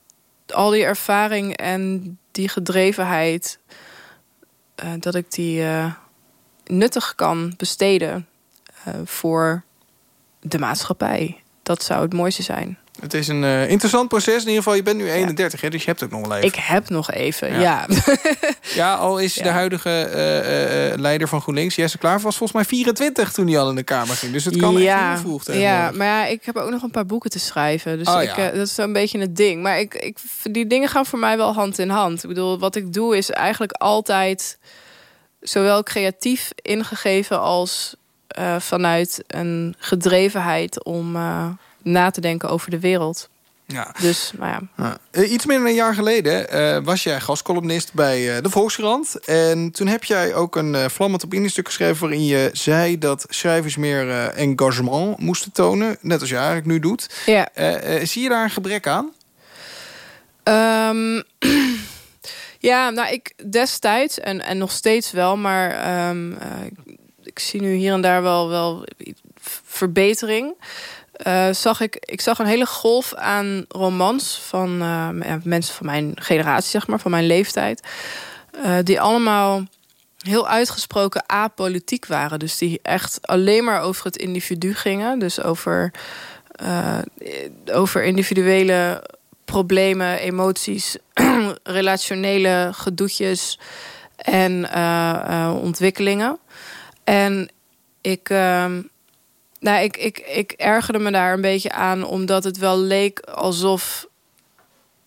al die ervaring en die gedrevenheid... eh, dat ik die eh, nuttig kan besteden eh, voor de maatschappij. Dat zou het mooiste zijn. Het is een eh, interessant proces. In ieder geval, je bent nu 31, hè, dus je hebt ook nog wel even. Ik heb nog even, Ja. ja. Ja, al is Ja. de huidige eh, eh, leider van GroenLinks, Jesse Klaver, was volgens mij 24 toen hij al in de Kamer ging. Dus het kan echt heel vroeg ja, maar ja, ik heb ook nog een paar boeken te schrijven. Dus Oh, ik, ja. dat is een beetje het ding. Maar ik, ik, die dingen gaan voor mij wel hand in hand. Ik bedoel, wat ik doe is eigenlijk altijd zowel creatief ingegeven als vanuit een gedrevenheid om na te denken over de wereld. Ja. Dus, nou ja. Ja. Eh, iets meer dan een jaar geleden eh, was jij gastcolumnist bij eh, de Volkskrant. En toen heb jij ook een eh, vlammend opiniestuk geschreven... waarin je zei dat schrijvers meer eh, engagement moesten tonen. Net als je eigenlijk nu doet. ja. Eh, eh, zie je daar een gebrek aan? Ehm, ja, nou, ik destijds en, en nog steeds wel, maar ehm, eh, ik zie nu hier en daar wel, wel verbetering. Eh, zag ik, ik zag een hele golf aan romans van eh, mensen van mijn generatie, zeg maar, van mijn leeftijd. eh, die allemaal heel uitgesproken apolitiek waren. Dus die echt alleen maar over het individu gingen. Dus over, over individuele problemen, emoties, relationele gedoetjes en ontwikkelingen. En ik, ehm, nou, ik, ik, ik ergerde me daar een beetje aan, omdat het wel leek alsof.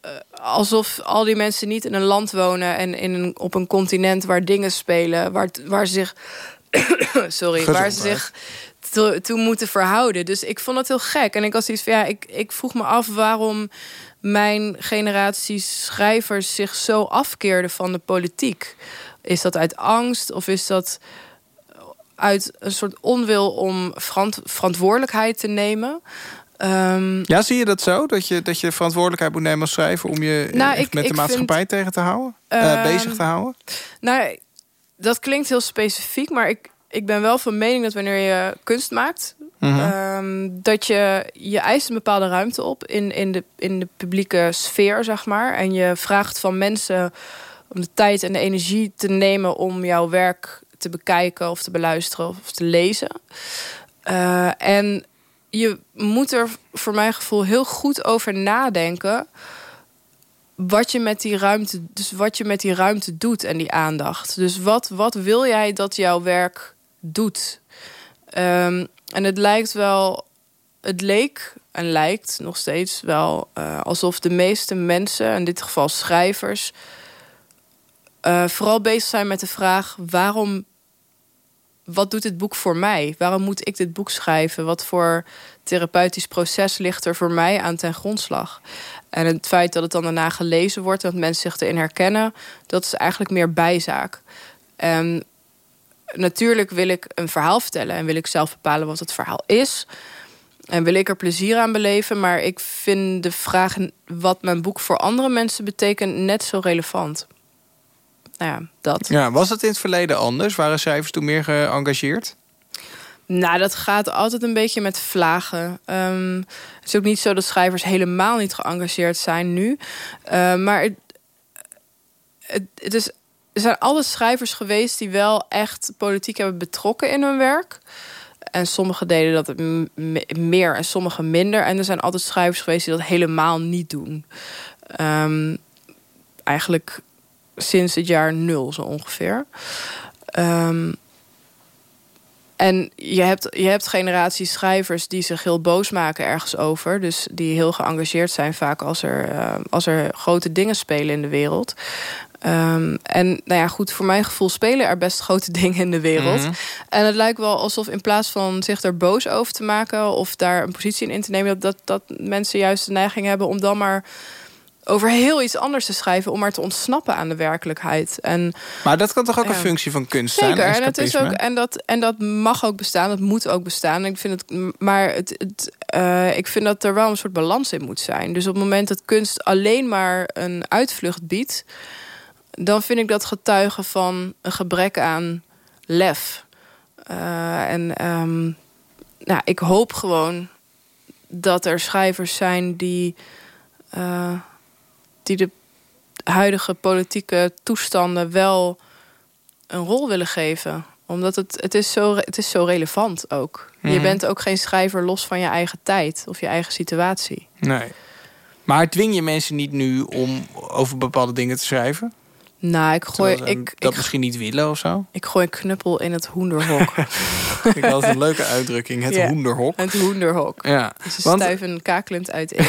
eh, alsof al die mensen niet in een land wonen en in een, op een continent waar dingen spelen, waar, waar ze zich. sorry, waar ze zich to- toe moeten verhouden. Dus ik vond het heel gek. En ik was iets van ja, ik, ik vroeg me af waarom mijn generatie schrijvers zich zo afkeerden van de politiek. Is dat uit angst of is dat uit een soort onwil om verant- verantwoordelijkheid te nemen? Ehm, Ja, zie je dat zo? Dat je, dat je verantwoordelijkheid moet nemen als schrijver... om je Nou, ik- met de maatschappij tegen te houden? Ehm, bezig te houden? Nou, dat klinkt heel specifiek, maar ik, ik ben wel van mening dat wanneer je kunst maakt, Mhm. ehm, dat je je eist een bepaalde ruimte op in, in, de, in de publieke sfeer, zeg maar. En je vraagt van mensen om de tijd en de energie te nemen om jouw werk te bekijken of te beluisteren of te lezen. Eh, en je moet er voor mijn gevoel heel goed over nadenken wat je met die ruimte, dus wat je met die ruimte doet en die aandacht. Dus wat, wat wil jij dat jouw werk doet? Ehm, en het lijkt wel, het leek en lijkt nog steeds wel eh, alsof de meeste mensen, in dit geval schrijvers, eh, vooral bezig zijn met de vraag: waarom, wat doet dit boek voor mij? Waarom moet ik dit boek schrijven? Wat voor therapeutisch proces ligt er voor mij aan ten grondslag? En het feit dat het dan daarna gelezen wordt, dat mensen zich erin herkennen, dat is eigenlijk meer bijzaak. En natuurlijk wil ik een verhaal vertellen en wil ik zelf bepalen wat het verhaal is. En wil ik er plezier aan beleven, maar ik vind de vraag wat mijn boek voor andere mensen betekent net zo relevant. Nou ja, dat. Ja, was het in het verleden anders? Waren schrijvers toen meer geëngageerd? Nou, dat gaat altijd een beetje met vlagen. Ehm, het is ook niet zo dat schrijvers helemaal niet geëngageerd zijn nu. Eh, maar het, het, het is, er zijn altijd schrijvers geweest die wel echt politiek hebben betrokken in hun werk. En sommigen deden dat meer en sommigen minder. En er zijn altijd schrijvers geweest die dat helemaal niet doen. Ehm, eigenlijk sinds het jaar nul zo ongeveer. Ehm, en je hebt, je hebt generaties schrijvers die zich heel boos maken ergens over. Dus die heel geëngageerd zijn vaak als er, eh, als er grote dingen spelen in de wereld. Ehm, en nou ja, goed, voor mijn gevoel spelen er best grote dingen in de wereld. Mhm. En het lijkt wel alsof in plaats van zich er boos over te maken of daar een positie in in te nemen, dat, dat, dat mensen juist de neiging hebben om dan maar over heel iets anders te schrijven... om maar te ontsnappen aan de werkelijkheid. En Maar dat kan toch ook Ja. een functie van kunst Zeker, zijn? en, het is ook, en, dat, en dat mag ook bestaan, dat moet ook bestaan. Ik vind het, maar het, het, eh, ik vind dat er wel een soort balans in moet zijn. Dus op het moment dat kunst alleen maar een uitvlucht biedt... dan vind ik dat getuigen van een gebrek aan lef. Eh, en ehm, nou, ik hoop gewoon dat er schrijvers zijn die, eh, die de huidige politieke toestanden wel een rol willen geven. Omdat het, het, is, zo, het is zo relevant ook. Je Mhm. bent ook geen schrijver los van je eigen tijd of je eigen situatie. Nee. Maar dwing je mensen niet nu om over bepaalde dingen te schrijven? Nou, ik gooi, ze ik, dat ik, misschien niet willen of zo? ik gooi een knuppel in het hoenderhok. Ik had een leuke uitdrukking, het Ja. hoenderhok. het hoenderhok. Ja. Ze Want, stuiven kakelend uiteen.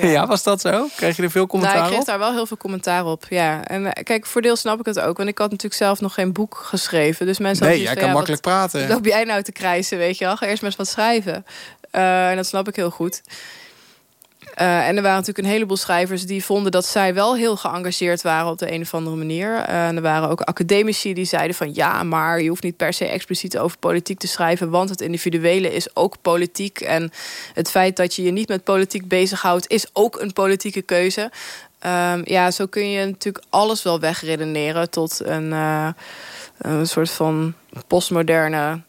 ja. was dat zo? Kreeg je er veel commentaar nou, ik kreeg op? daar wel heel veel commentaar op. Ja. En eh, kijk, voor deel snap ik het ook. Want ik had natuurlijk zelf nog geen boek geschreven. Dus mensen Nee, jij kan ja, makkelijk wat praten. loop jij nou te krijsen, weet je wel? Ga eerst maar eens wat schrijven. Eh, en dat snap ik heel goed. Eh, en er waren natuurlijk een heleboel schrijvers die vonden dat zij wel heel geëngageerd waren op de een of andere manier. Eh, en er waren ook academici die zeiden van ja, maar je hoeft niet per se expliciet over politiek te schrijven, want het individuele is ook politiek. En het feit dat je je niet met politiek bezighoudt, is ook een politieke keuze. Ehm, ja, zo kun je natuurlijk alles wel wegredeneren tot een, eh, een soort van postmoderne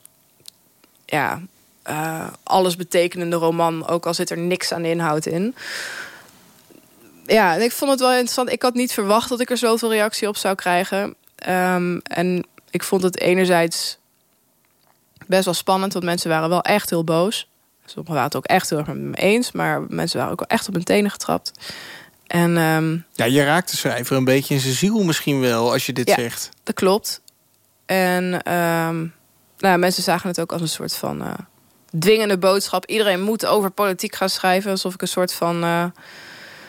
ja, eh, alles betekenende roman, ook al zit er niks aan de inhoud in. Ja, en ik vond het wel interessant. Ik had niet verwacht dat ik er zoveel reactie op zou krijgen. Ehm, en ik vond het enerzijds best wel spannend, want mensen waren wel echt heel boos. Sommigen waren het ook echt heel erg met me eens, maar mensen waren ook wel echt op hun tenen getrapt. En ehm, Ja, je raakt de schrijver een beetje in zijn ziel misschien wel, als je dit Ja. zegt. Dat klopt. En ehm, nou, mensen zagen het ook als een soort van eh, dwingende boodschap. Iedereen moet over politiek gaan schrijven. Alsof ik een soort van eh,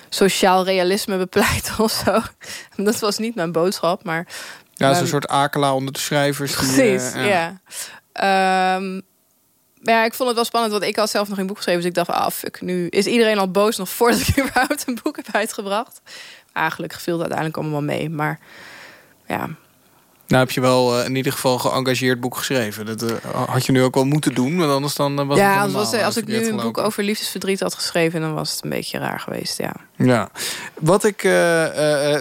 sociaal realisme bepleit of zo. Dat was niet mijn boodschap, maar... Ja, dat is een soort akela onder de schrijvers. Die, Precies, eh, ja. Ehm, maar ja, ik vond het wel spannend, want ik had zelf nog geen boek geschreven. Dus ik dacht, ah, fuck, nu is iedereen al boos nog voordat ik überhaupt een boek heb uitgebracht. Eigenlijk viel het uiteindelijk allemaal mee. Maar ja, Nou heb je wel eh, in ieder geval geëngageerd boek geschreven. Dat eh, had je nu ook wel moeten doen, want anders dan eh, was het ja, anders was, eh, als ik nu een boek over liefdesverdriet had geschreven, dan was het een beetje raar geweest, ja. Ja. Wat ik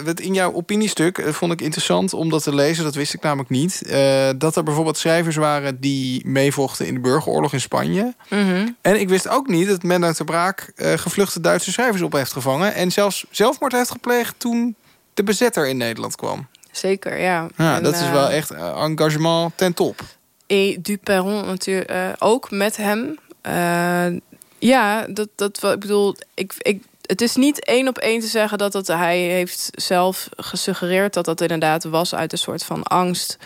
wat in jouw opiniestuk vond ik interessant om dat te lezen. Dat wist ik namelijk niet. dat er bijvoorbeeld schrijvers waren die meevochten in de burgeroorlog in Spanje. En ik wist ook niet dat Menno de Braak gevluchte Duitse schrijvers op heeft gevangen. En zelfs zelfmoord heeft gepleegd toen de bezetter in Nederland kwam. Zeker, ja. Ja, En, dat is eh, wel echt eh, engagement ten top. Et Duperron natuurlijk eh, ook met hem. Eh, ja, dat, dat wel- ik bedoel, ik, ik, het is niet één op één te zeggen dat het, hij heeft zelf gesuggereerd dat dat inderdaad was uit een soort van angst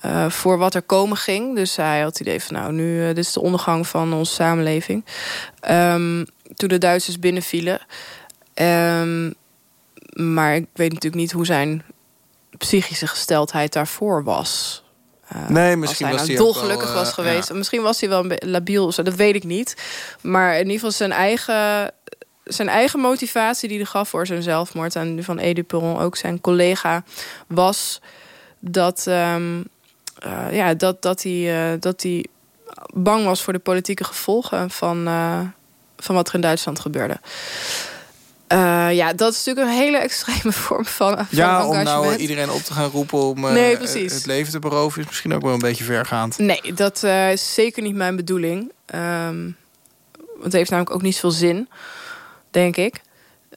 eh, voor wat er komen ging. Dus hij had het idee van, nou, nu eh, dit is de ondergang van onze samenleving. Ehm, toen de Duitsers binnenvielen. Ehm, maar ik weet natuurlijk niet hoe zijn psychische gesteldheid daarvoor was. Eh, Nee, misschien als was hij hij nou wel, dolgelukkig was eh, geweest. ja. Misschien was hij wel een labiel, dat weet ik niet. Maar in ieder geval zijn eigen, zijn eigen motivatie die hij gaf voor zijn zelfmoord... en van Edu Perron, ook zijn collega, was dat, ehm, eh, ja, dat, dat, hij, dat hij bang was voor de politieke gevolgen van, van wat er in Duitsland gebeurde. Eh, ja, dat is natuurlijk een hele extreme vorm van, van Ja, om nou iedereen op te gaan roepen om Nee, precies. het leven te beroven... is misschien ook wel een beetje vergaand. Nee, dat eh, is zeker niet mijn bedoeling. Ehm, want het heeft namelijk ook niet zoveel zin, denk ik.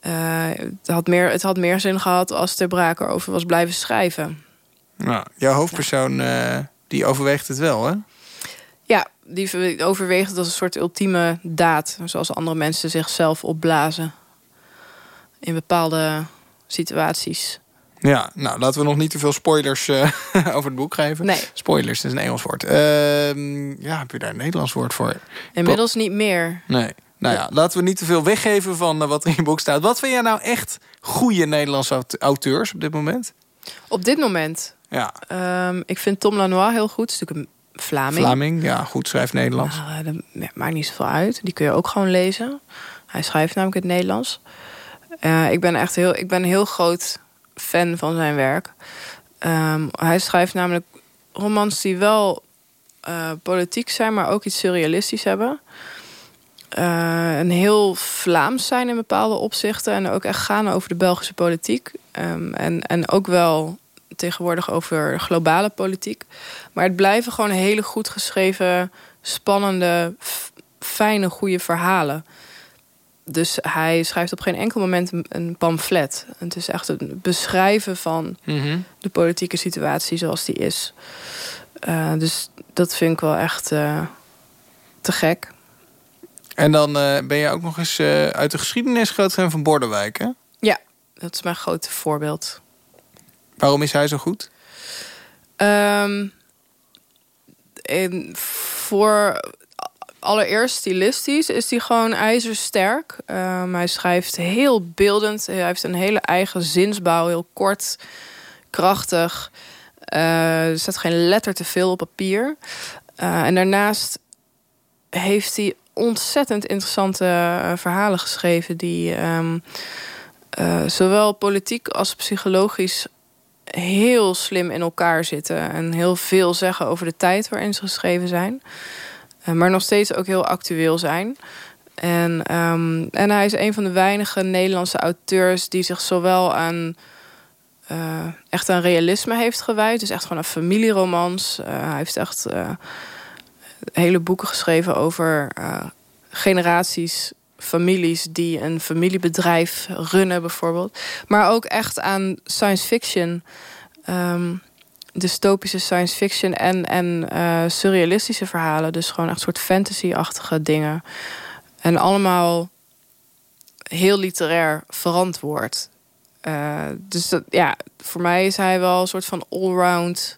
Het, had meer, het had meer zin gehad als Ter Braak erover was blijven schrijven. Nou, jouw hoofdpersoon die overweegt het wel, hè? Ja, die ver- overweegt het als een soort ultieme daad. Zoals andere mensen zichzelf opblazen. In bepaalde situaties. Ja, nou, laten we nog niet te veel spoilers eh, over het boek geven. Nee, Spoilers, dat is een Engels woord. Ehm, ja, heb je daar een Nederlands woord voor? inmiddels niet meer. Nee. Nou ja, laten we niet te veel weggeven van eh, wat er in je boek staat. Wat vind jij nou echt goede Nederlandse aut- auteurs op dit moment? Op dit moment. Ja, ehm, ik vind Tom Lanois heel goed. Het is natuurlijk een Vlaming. Vlaming, ja, goed schrijft Nederlands. Nou, eh, dat maakt niet zoveel uit. Die kun je ook gewoon lezen. Hij schrijft namelijk het Nederlands. Eh, ik ben echt heel, ik ben een heel groot fan van zijn werk. Ehm, hij schrijft namelijk romans die wel eh, politiek zijn, maar ook iets surrealistisch hebben. Eh, en heel Vlaams zijn in bepaalde opzichten. En ook echt gaan over de Belgische politiek. Ehm, en, en ook wel tegenwoordig over globale politiek. Maar het blijven gewoon hele goed geschreven, spannende, fijne, goede verhalen. Dus hij schrijft op geen enkel moment een, een pamflet. Het is echt het beschrijven van de politieke situatie zoals die is. Eh, dus dat vind ik wel echt eh, te gek. En dan eh, ben je ook nog eens uit de geschiedenis groot fan van Bordewijk, hè? Ja, dat is mijn grote voorbeeld. Waarom is hij zo goed? Ehm, en voor allereerst stilistisch is hij gewoon ijzersterk. Ehm, hij schrijft heel beeldend. Hij heeft een hele eigen zinsbouw, heel kort, krachtig. Eh, er staat geen letter te veel op papier. Eh, en daarnaast heeft hij ontzettend interessante eh, verhalen geschreven die ehm, eh, zowel politiek als psychologisch heel slim in elkaar zitten. En heel veel zeggen over de tijd waarin ze geschreven zijn. Eh, maar nog steeds ook heel actueel zijn. En, ehm, en hij is een van de weinige Nederlandse auteurs die zich zowel aan eh, echt aan realisme heeft gewijd. Dus echt gewoon een familieromans. Eh, hij heeft echt hele boeken geschreven over generaties, families die een familiebedrijf runnen bijvoorbeeld. Maar ook echt aan science fiction. ehm, dystopische science fiction en, en eh, surrealistische verhalen. Dus gewoon echt soort fantasy-achtige dingen. En allemaal heel literair verantwoord. Eh, dus dat, ja, voor mij is hij wel een soort van allround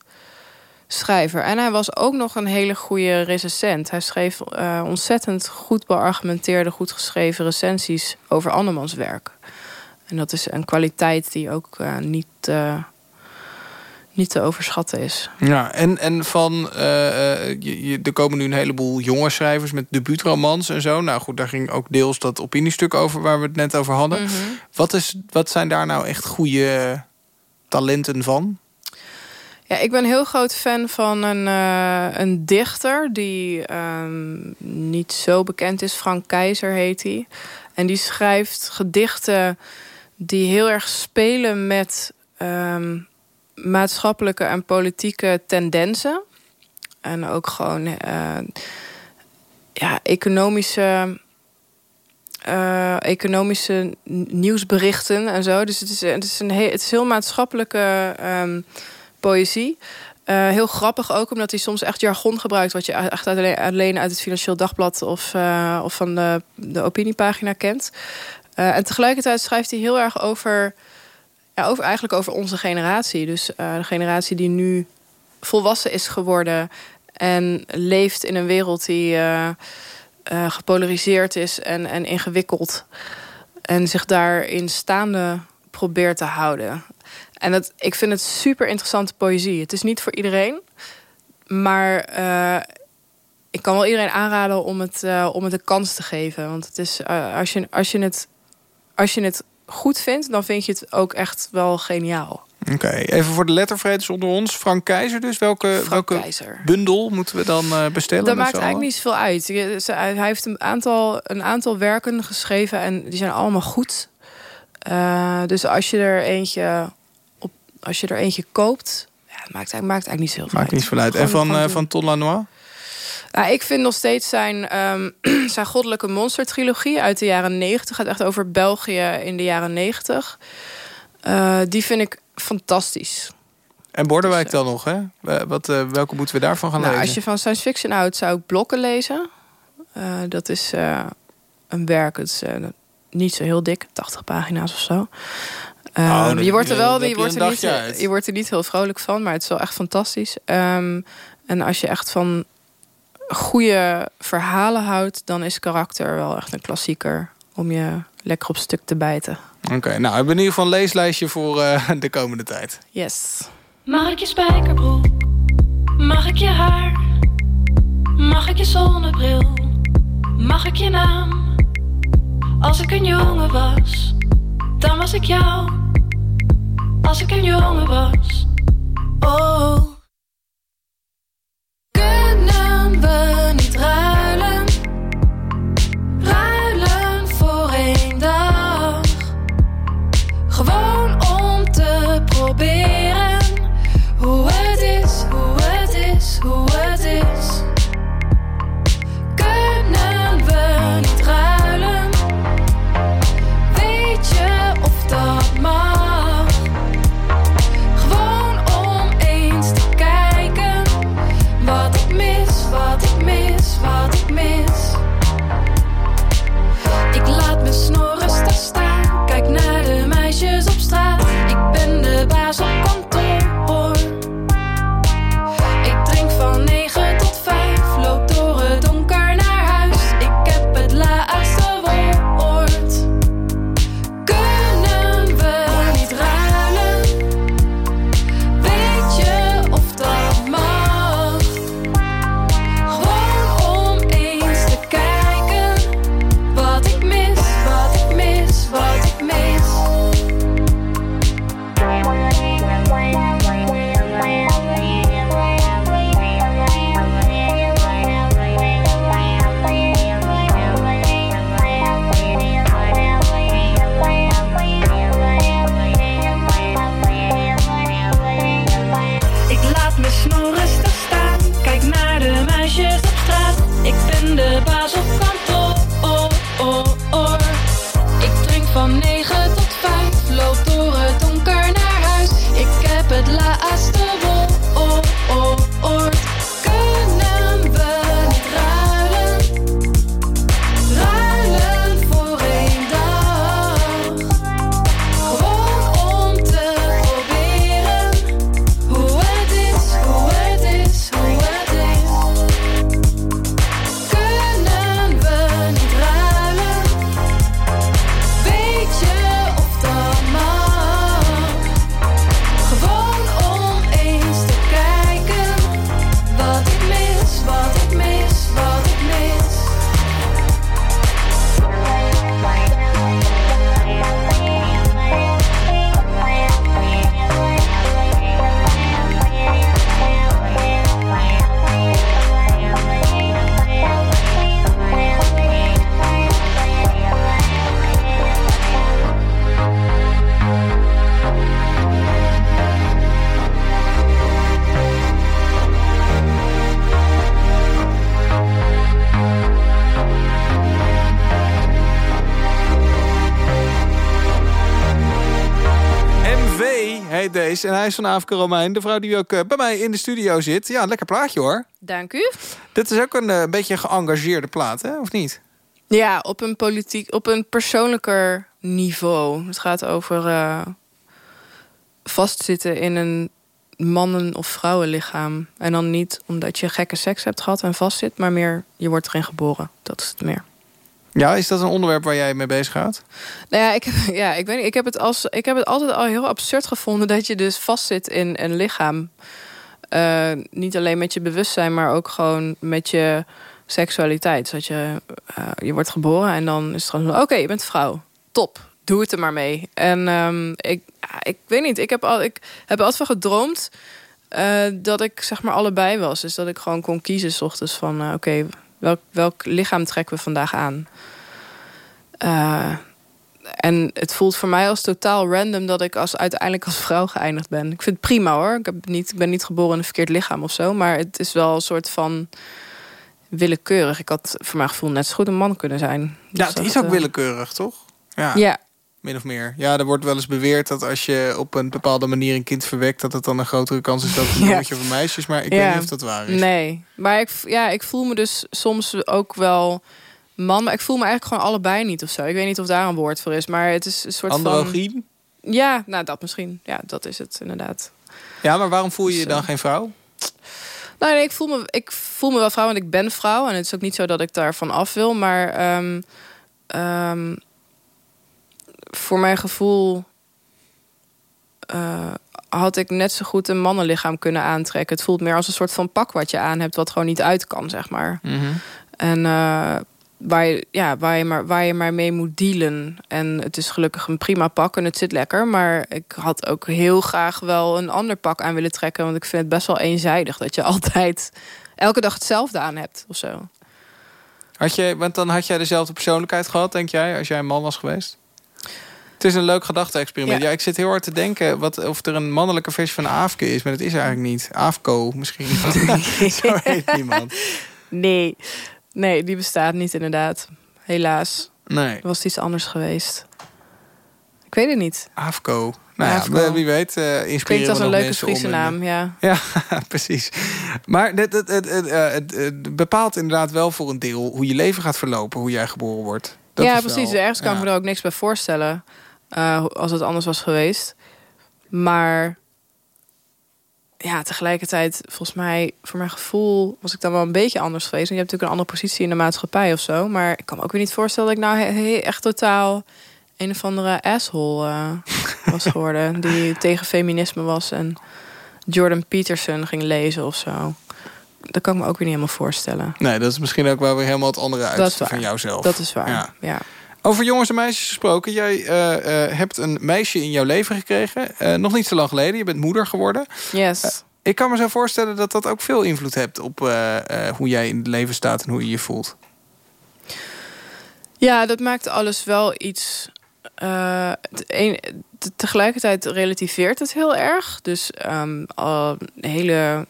schrijver. En hij was ook nog een hele goede recensent. Hij schreef eh, ontzettend goed beargumenteerde, goed geschreven recensies over andermans werk. En dat is een kwaliteit die ook niet, niet te overschatten is. Ja, en, en van, je, je- er komen nu een heleboel jonge schrijvers met debuutromans en zo. Nou goed, daar ging ook deels dat opiniestuk over waar we het net over hadden. Mhm. wat, is, wat zijn daar nou echt goede talenten van? Ja, ik ben heel groot fan van een, eh, een dichter die ehm, niet zo bekend is. Frank Keizer heet hij. En die schrijft gedichten die heel erg spelen met ehm, maatschappelijke en politieke tendensen. En ook gewoon eh, ja, economische, eh, economische nieuwsberichten en zo. Dus het is, het is, een he- het is heel maatschappelijke ehm, poëzie. Eh, heel grappig ook, omdat hij soms echt jargon gebruikt... wat je echt alleen, alleen uit het Financieel Dagblad of, of van de, de opiniepagina kent. En tegelijkertijd schrijft hij heel erg over, ja, over, eigenlijk over onze generatie. Dus eh, de generatie die nu volwassen is geworden... en leeft in een wereld die eh, eh, gepolariseerd is en, en ingewikkeld... en zich daarin staande probeert te houden. En dat, ik vind het super interessante poëzie. Het is niet voor iedereen. Maar ik kan wel iedereen aanraden om het, om het een kans te geven. Want het is, als, je, als, je het, als je het goed vindt, dan vind je het ook echt wel geniaal. Oké, even voor de lettervreters onder ons. Frank Keizer dus. Welke, Frank welke Keizer. bundel moeten we dan eh, bestellen? Dat maakt eigenlijk niet zoveel uit. Hij heeft een aantal, een aantal werken geschreven en die zijn allemaal goed. Eh, dus als je er eentje, op, als je er eentje koopt, ja, het maakt, het maakt eigenlijk niet zo heel veel Maakt uit. niet veel uit. En van, eh, van Ton Lanois? Nou, ik vind nog steeds zijn, ehm, zijn Goddelijke Monster trilogie uit de jaren 90. gaat echt over België in de jaren 90. Eh, die vind ik fantastisch. En Bordewijk Dus, eh, dan nog, hè? Wat, eh, welke moeten we daarvan gaan Nou, lezen? als je van science fiction houdt, zou ik blokken lezen. Dat is een werk, het is niet zo heel dik, 80 pagina's of zo. Oh, dan je wordt er wel, je je wordt er, niet, uit. je wordt er niet heel vrolijk van, maar het is wel echt fantastisch. Ehm, en als je echt van goede verhalen houdt, dan is karakter wel echt een klassieker om je lekker op stuk te bijten. Oké, nou, we hebben in ieder geval een leeslijstje voor eh, de komende tijd. Yes. Mag ik je spijkerbroek? Mag ik je haar? Mag ik je zonnebril? Mag ik je naam? Als ik een jongen was, dan was ik jou. Als ik een jongen was. Oh. Kunnen we niet ruilen? En hij is van Afrika Romein. De vrouw die ook eh, bij mij in de studio zit. Ja, lekker plaatje hoor. Dank u. Dit is ook een eh, beetje een geëngageerde plaat, hè? Of niet? Ja, op een politiek, op een persoonlijker niveau. Het gaat over eh, vastzitten in een mannen- of vrouwenlichaam. En dan niet omdat je gekke seks hebt gehad en vastzit, maar meer je wordt erin geboren. Dat is het meer. Ja, is dat een onderwerp waar jij mee bezig gaat? Nou ja, ik, ja, ik, weet niet, ik, heb het als, ik heb het altijd al heel absurd gevonden dat je dus vastzit in een lichaam. Eh, niet alleen met je bewustzijn, maar ook gewoon met je seksualiteit. Zodat je, eh, je wordt geboren en dan is het gewoon oké, je bent vrouw. Top, doe het er maar mee. En ehm, ik, ik weet niet, ik heb, al, ik heb altijd van gedroomd eh, dat ik zeg maar allebei was. Dus dat ik gewoon kon kiezen 's ochtends van, oké, welk, welk lichaam trekken we vandaag aan? Eh, en het voelt voor mij als totaal random dat ik als, uiteindelijk als vrouw geëindigd ben. Ik vind het prima hoor. Ik, heb niet, ik ben niet geboren in een verkeerd lichaam of zo. Maar het is wel een soort van willekeurig. Ik had voor mijn gevoel net zo goed een man kunnen zijn. Ja, Dus het is ook eh, willekeurig, toch? Ja, Ja, min of meer. Ja, er wordt wel eens beweerd dat als je op een bepaalde manier een kind verwekt... dat het dan een grotere kans is dat het een Ja. jongetje of een meisje is. Maar ik Ja. weet niet of dat waar is. nee. Maar ik, ja, ik voel me dus soms ook wel man. Maar ik voel me eigenlijk gewoon allebei niet of zo. Ik weet niet of daar een woord voor is. Maar het is een soort van... Androgyn? Ja, nou dat misschien. Ja, dat is het inderdaad. Ja, maar waarom voel je je Dus, dan eh, geen vrouw? Nou, nee, ik voel, me, ik voel me wel vrouw, want ik ben vrouw. En het is ook niet zo dat ik daarvan af wil. Maar ehm, ehm, voor mijn gevoel eh, had ik net zo goed een mannenlichaam kunnen aantrekken. Het voelt meer als een soort van pak wat je aan hebt, wat gewoon niet uit kan, zeg maar. Mhm. En eh, waar, je, ja, waar, je maar, waar je maar mee moet dealen. En het is gelukkig een prima pak en het zit lekker. Maar ik had ook heel graag wel een ander pak aan willen trekken. Want ik vind het best wel eenzijdig dat je altijd elke dag hetzelfde aan hebt of zo. Had je, want dan had jij dezelfde persoonlijkheid gehad, denk jij, als jij een man was geweest? Het is een leuk gedachte-experiment. Ja. Ja. ik zit heel hard te denken wat, of er een mannelijke versie van Aafke is. Maar dat is eigenlijk niet. Aafko misschien. Zo heet niemand. Nee, nee, die bestaat niet inderdaad. Helaas. Nee, Er was iets anders geweest. Ik weet het niet. Aafko. Nou ja, wie weet uh, inspireren Klinkt als een leuke Friese in- naam, ja. Ja, precies. Maar het, het, het, het, eh, het, het bepaalt inderdaad wel voor een deel hoe je leven gaat verlopen, hoe jij geboren wordt. Dat ja, precies. wel- Ergens kan ik me er ook niks bij voorstellen. Eh, als het anders was geweest. Maar ja, tegelijkertijd, volgens mij, voor mijn gevoel, was ik dan wel een beetje anders geweest. En je hebt natuurlijk een andere positie in de maatschappij of zo. Maar ik kan me ook weer niet voorstellen dat ik nou he- he- echt totaal een of andere asshole eh, was geworden. Die tegen feminisme was en Jordan Peterson ging lezen of zo. Dat kan ik me ook weer niet helemaal voorstellen. Nee, dat is misschien ook wel weer helemaal het andere uiterste waar. van jouzelf. Dat is waar. Ja. Ja. Over jongens en meisjes gesproken. Jij eh, eh, hebt een meisje in jouw leven gekregen. eh, nog niet zo lang geleden. Je bent moeder geworden. Yes. Ik kan me zo voorstellen dat dat ook veel invloed heeft op hoe jij in het leven staat en hoe je je voelt. Ja, dat maakt alles wel iets. een- te- tegelijkertijd relativeert het heel erg. Dus ehm, al hele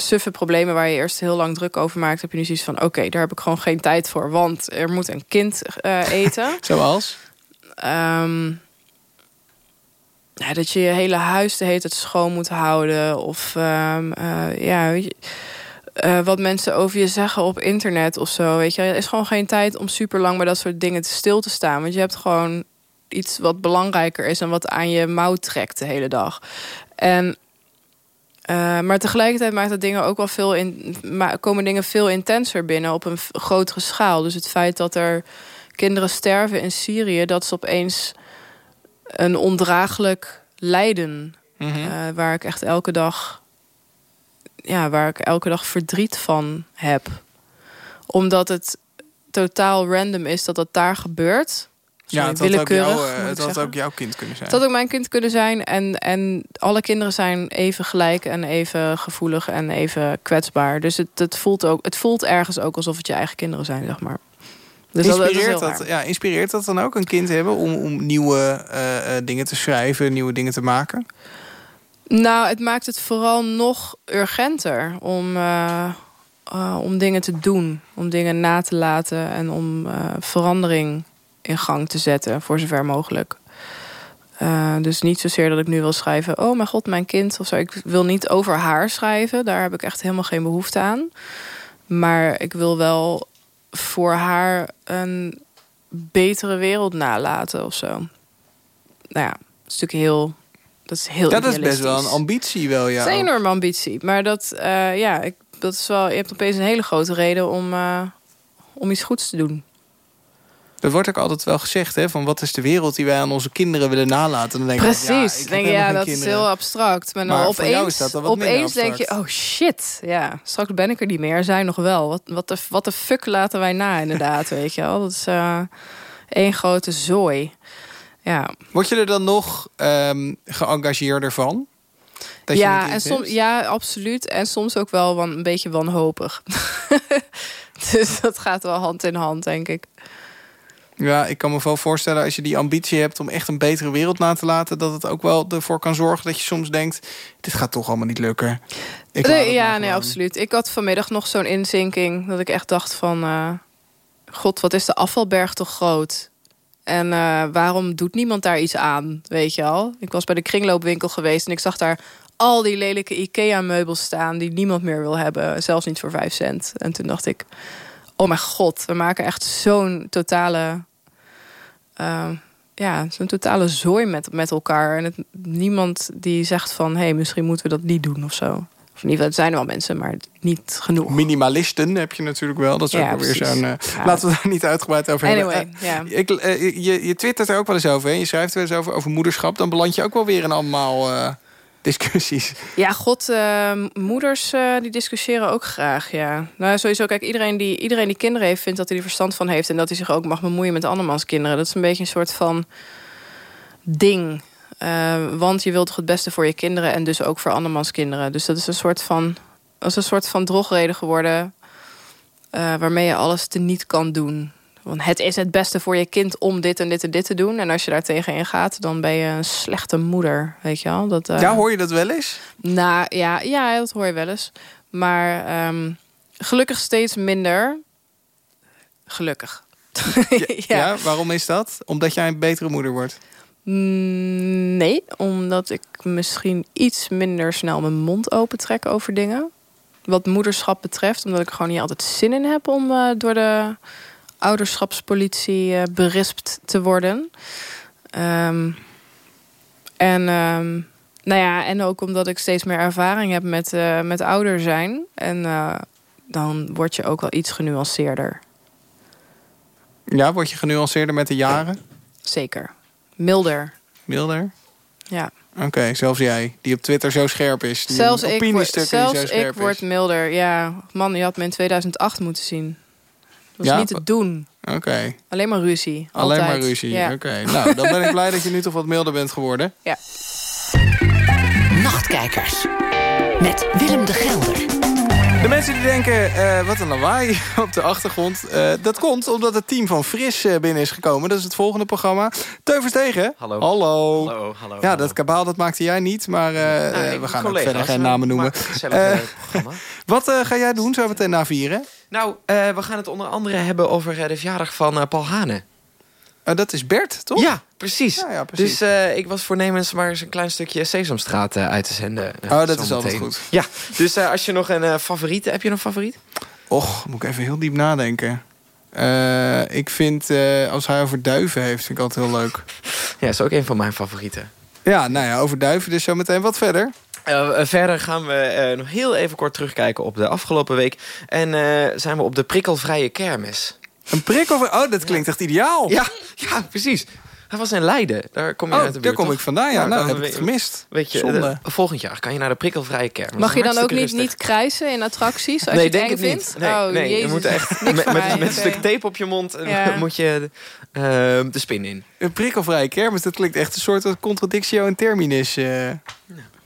suffe problemen waar je eerst heel lang druk over maakt, heb je nu zoiets van: oké, daar heb ik gewoon geen tijd voor, want er moet een kind eh, eten. Zoals? Ehm, ja, dat je je hele huis de hele tijd schoon moet houden. Of ehm, eh, ja, je, eh, wat mensen over je zeggen op internet of zo. Weet je, er is gewoon geen tijd om super lang bij dat soort dingen te stil te staan. Want je hebt gewoon iets wat belangrijker is en wat aan je mouw trekt de hele dag. En eh, maar tegelijkertijd maakt dat dingen ook wel veel in, komen dingen veel intenser binnen op een grotere schaal. Dus het feit dat er kinderen sterven in Syrië, dat is opeens een ondraaglijk lijden. Mhm. eh, waar ik echt elke dag, ja, waar ik elke dag verdriet van heb. Omdat het totaal random is dat dat daar gebeurt. Ja, het had, ook, jouw, eh, het had ook jouw kind kunnen zijn. Het had ook mijn kind kunnen zijn. En, en alle kinderen zijn even gelijk en even gevoelig en even kwetsbaar. Dus het, het, voelt ook, het voelt ergens ook alsof het je eigen kinderen zijn, zeg maar. Dus dat- dat is inspireert, dat, ja, inspireert dat dan ook een kind hebben om, om nieuwe eh, eh, dingen te schrijven, nieuwe dingen te maken? Nou, het maakt het vooral nog urgenter om, om dingen te doen. Om dingen na te laten en om verandering in gang te zetten, voor zover mogelijk. Eh, dus niet zozeer dat ik nu wil schrijven... oh mijn god, mijn kind of zo. Ik wil niet over haar schrijven. Daar heb ik echt helemaal geen behoefte aan. Maar ik wil wel voor haar een betere wereld nalaten of zo. Nou ja, dat is natuurlijk heel... Dat is heel Dat is best wel een ambitie wel, ja. Het is een enorme ambitie. Maar dat, eh, ja, ik, dat is wel, je hebt opeens een hele grote reden om, eh, om iets goeds te doen. Er wordt ook altijd wel gezegd, hè, van wat is de wereld die wij aan onze kinderen willen nalaten. Dan denk ik, Precies. ja, ik denk ja, dat is heel abstract. Maar, Maar opeens, dat denk je, oh shit. Ja, straks ben ik er niet meer. Zij nog wel. Wat, wat, de, wat de fuck laten wij na, inderdaad. weet je wel. Dat is eh één grote zooi. Ja, Word je er dan nog ehm geëngageerder van? Dat ja, en soms, ja, absoluut. En soms ook wel een beetje wanhopig. dus dat gaat wel hand in hand, denk ik. Ja, ik kan me wel voorstellen als je die ambitie hebt om echt een betere wereld na te laten, dat het ook wel ervoor kan zorgen dat je soms denkt: dit gaat toch allemaal niet lukken. Ik Nee, ja, nee, absoluut. Ik had vanmiddag nog zo'n inzinking dat ik echt dacht van... eh, God, wat is de afvalberg toch groot? En eh, waarom doet niemand daar iets aan, weet je al? Ik was bij de kringloopwinkel geweest en ik zag daar al die lelijke IKEA-meubels staan... die niemand meer wil hebben, zelfs niet voor vijf cent. En toen dacht ik, oh mijn god, we maken echt zo'n totale... eh, ja, zo'n totale zooi met, met elkaar. En het, niemand die zegt van... hé, hey, misschien moeten we dat niet doen of zo. Of in ieder geval, het zijn er wel mensen, maar niet genoeg. Minimalisten heb je natuurlijk wel. Dat is Ja, ook weer zo'n. eh, Ja. Laten we daar niet uitgebreid over Anyway, hebben. ja. Eh, ik, eh, je, je twittert er ook wel eens over. Hè? Je schrijft er wel eens over, over moederschap. Dan beland je ook wel weer in allemaal. Discussies. Ja, god, eh, moeders eh, die discussiëren ook graag, ja. Nou, sowieso, kijk, iedereen die, iedereen die kinderen heeft... vindt dat hij er verstand van heeft... en dat hij zich ook mag bemoeien met andermans kinderen. Dat is een beetje een soort van ding. Eh, want je wilt toch het beste voor je kinderen... en dus ook voor andermans kinderen. Dus dat is een soort van, is een soort van drogreden geworden... eh, waarmee je alles teniet kan doen. Want het is het beste voor je kind om dit en dit en dit te doen. En als je daar tegenin gaat, dan ben je een slechte moeder, weet je wel. Dat, eh, Ja, hoor je dat wel eens? nou ja, ja, dat hoor je wel eens. Maar ehm, gelukkig steeds minder. Gelukkig. Ja. waarom is dat? Omdat jij een betere moeder wordt. Mm, Nee, omdat ik misschien iets minder snel mijn mond opentrek over dingen. Wat moederschap betreft, omdat ik gewoon niet altijd zin in heb om eh, door de ouderschapspolitie eh, berispt te worden. Ehm, en, ehm, nou ja, en ook omdat ik steeds meer ervaring heb met, eh, met ouder zijn. En eh, dan word je ook wel iets genuanceerder. Ja, word je genuanceerder met de jaren? Zeker. Milder. Milder? Ja. Oké, zelfs jij, die op Twitter zo scherp is. Die Zelfs ik, word, zelfs zo ik word milder. Ja, man, je had me in 2008 moeten zien. Dat was Ja, niet te doen. Oké, Alleen maar ruzie. alleen Altijd. maar ruzie. Ja. Oké, nou, dan ben ik blij dat je nu toch wat milder bent geworden. Nachtkijkers. Met Willem de Gelder. De mensen die denken, eh, wat een lawaai op de achtergrond. eh, dat komt omdat het team van Fris eh, binnen is gekomen. Dat is het volgende programma. Teun Verstegen. Hallo. Hallo. Hallo, hallo. Ja, hallo. dat kabaal dat maakte jij niet. Maar Nou, we gaan ook verder geen namen noemen. Wat eh, ga jij doen zo meteen na vieren? Nou, eh, we gaan het onder andere hebben over eh, de verjaardag van eh, Paul Hane. Dat is Bert, toch? Ja, precies. Ja, ja, precies. Dus ik was voornemens maar eens een klein stukje Sesamstraat uit te zenden. Oh, dat is altijd goed. Ja, dus als je nog een favoriet... Heb je nog een favoriet? Och, moet ik even heel diep nadenken. Ik vind, als hij over duiven heeft, vind ik altijd heel leuk. Ja, is ook een van mijn favorieten. Ja, nou ja, over duiven dus zo meteen wat verder. Eh, eh, verder gaan we eh, nog heel even kort terugkijken op de afgelopen week. En eh, zijn we op de prikkelvrije kermis. Een prik over... Oh, dat klinkt echt ideaal. Ja, ja, precies. Hij was in Leiden. Daar kom je oh, uit de daar buurt, kom toch? ik vandaan. Ja, Nou, nou, dan heb ik het gemist. Weet je, Zonde. de- volgend jaar kan je naar de prikkelvrije kermis. Mag je dan ook niet, rustig. niet krijsen in attracties als nee, je het denk eng het vindt? Nee, oh, nee jezus. je moet echt met, een stuk tape op je mond en Ja. moet je de spin in. Een prikkelvrije kermis, dat klinkt echt een soort contradictio in terminis. eh.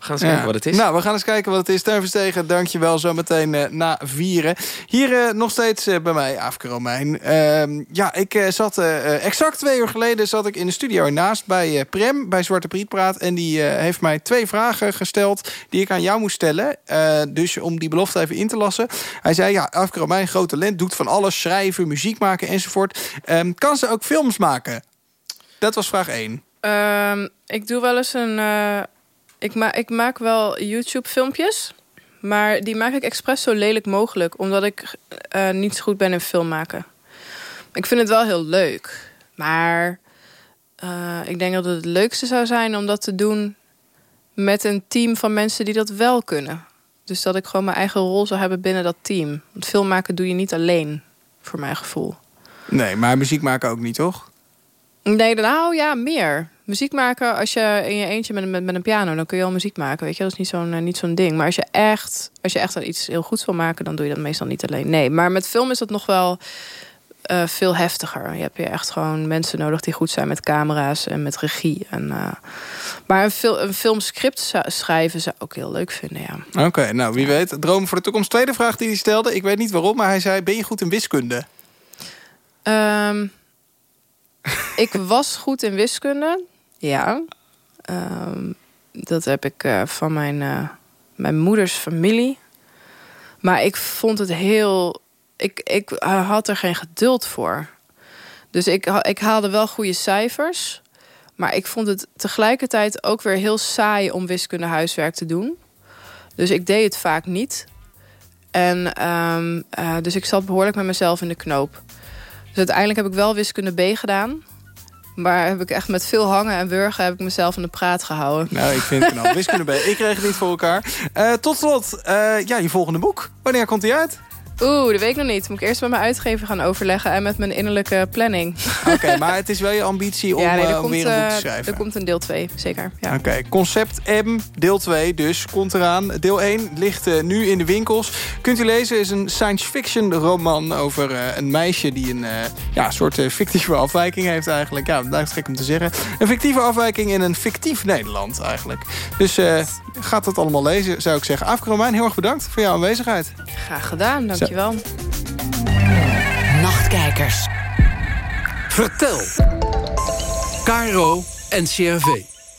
We gaan eens kijken wat het is. Nou, we gaan eens kijken wat het is. Teun Verstegen, dankjewel. Zometeen eh na vieren. Hier eh, nog steeds eh, bij mij, Afke Romein. Ehm, ja, ik eh, zat exact twee uur geleden zat ik in de studio naast bij Prem, bij Zwarte Priet Praat. En die eh, heeft mij twee vragen gesteld die ik aan jou moest stellen. Eh, dus om die belofte even in te lassen. Hij zei, ja, Afke Romein, groot talent, doet van alles. Schrijven, muziek maken enzovoort. Ehm, kan ze ook films maken? Dat was vraag 1. Ehm, ik doe wel eens een. eh, ik, ma ik maak wel YouTube-filmpjes. Maar die maak ik expres zo lelijk mogelijk. Omdat ik eh, niet zo goed ben in film maken. Ik vind het wel heel leuk. Maar eh, ik denk dat het het leukste zou zijn om dat te doen met een team van mensen die dat wel kunnen. Dus dat ik gewoon mijn eigen rol zou hebben binnen dat team. Want film maken doe je niet alleen, voor mijn gevoel. Nee, maar muziek maken ook niet, toch? Nee, nou ja, meer. Muziek maken, als je in je eentje met, met, met een piano, dan kun je al muziek maken. Weet je, dat is niet zo'n eh, niet zo'n ding. Maar als je echt, als je echt aan iets heel goeds wil maken, dan doe je dat meestal niet alleen. Nee, maar met film is dat nog wel eh, veel heftiger. Je hebt je echt gewoon mensen nodig die goed zijn met camera's en met regie. En, eh, maar een, fil een filmscript zou- schrijven zou ik ook heel leuk vinden, ja. Oké, nou wie weet. Droom voor de toekomst. Tweede vraag die hij stelde. Ik weet niet waarom, maar hij zei... Ben je goed in wiskunde? Ehm, ik was goed in wiskunde, ja. Ehm, dat heb ik eh, van mijn, eh, mijn moeders familie. Maar ik vond het heel. Ik, ik eh, had er geen geduld voor. Dus ik, ik haalde wel goede cijfers. Maar ik vond het tegelijkertijd ook weer heel saai om wiskunde huiswerk te doen. Dus ik deed het vaak niet. En ehm, eh, dus ik zat behoorlijk met mezelf in de knoop. Dus uiteindelijk heb ik wel wiskunde B gedaan. Maar heb ik echt met veel hangen en wurgen heb ik mezelf in de praat gehouden. Nou, ik vind het knap. Wiskunde B. Ik kreeg het niet voor elkaar. Eh, tot slot, eh, ja, je volgende boek. Wanneer komt die uit? Oeh, dat weet ik nog niet. Moet ik eerst met mijn uitgever gaan overleggen... en met mijn innerlijke planning. Oké, maar het is wel je ambitie om, ja, nee, er eh, om weer een boek te eh, schrijven. Er komt een deel 2, zeker. Ja. Oké, concept M, deel 2 dus, komt eraan. Deel 1 ligt eh, nu in de winkels. Kunt u lezen, is een science fiction roman over een meisje... die een ja, soort fictieve afwijking heeft eigenlijk. Ja, dat is gek om te zeggen. Een fictieve afwijking in een fictief Nederland eigenlijk. Dus gaat dat allemaal lezen, zou ik zeggen. Afke Romein, heel erg bedankt voor jouw aanwezigheid. Graag gedaan, dankjewel. Nachtkijkers. Vertel. Caro en CRV.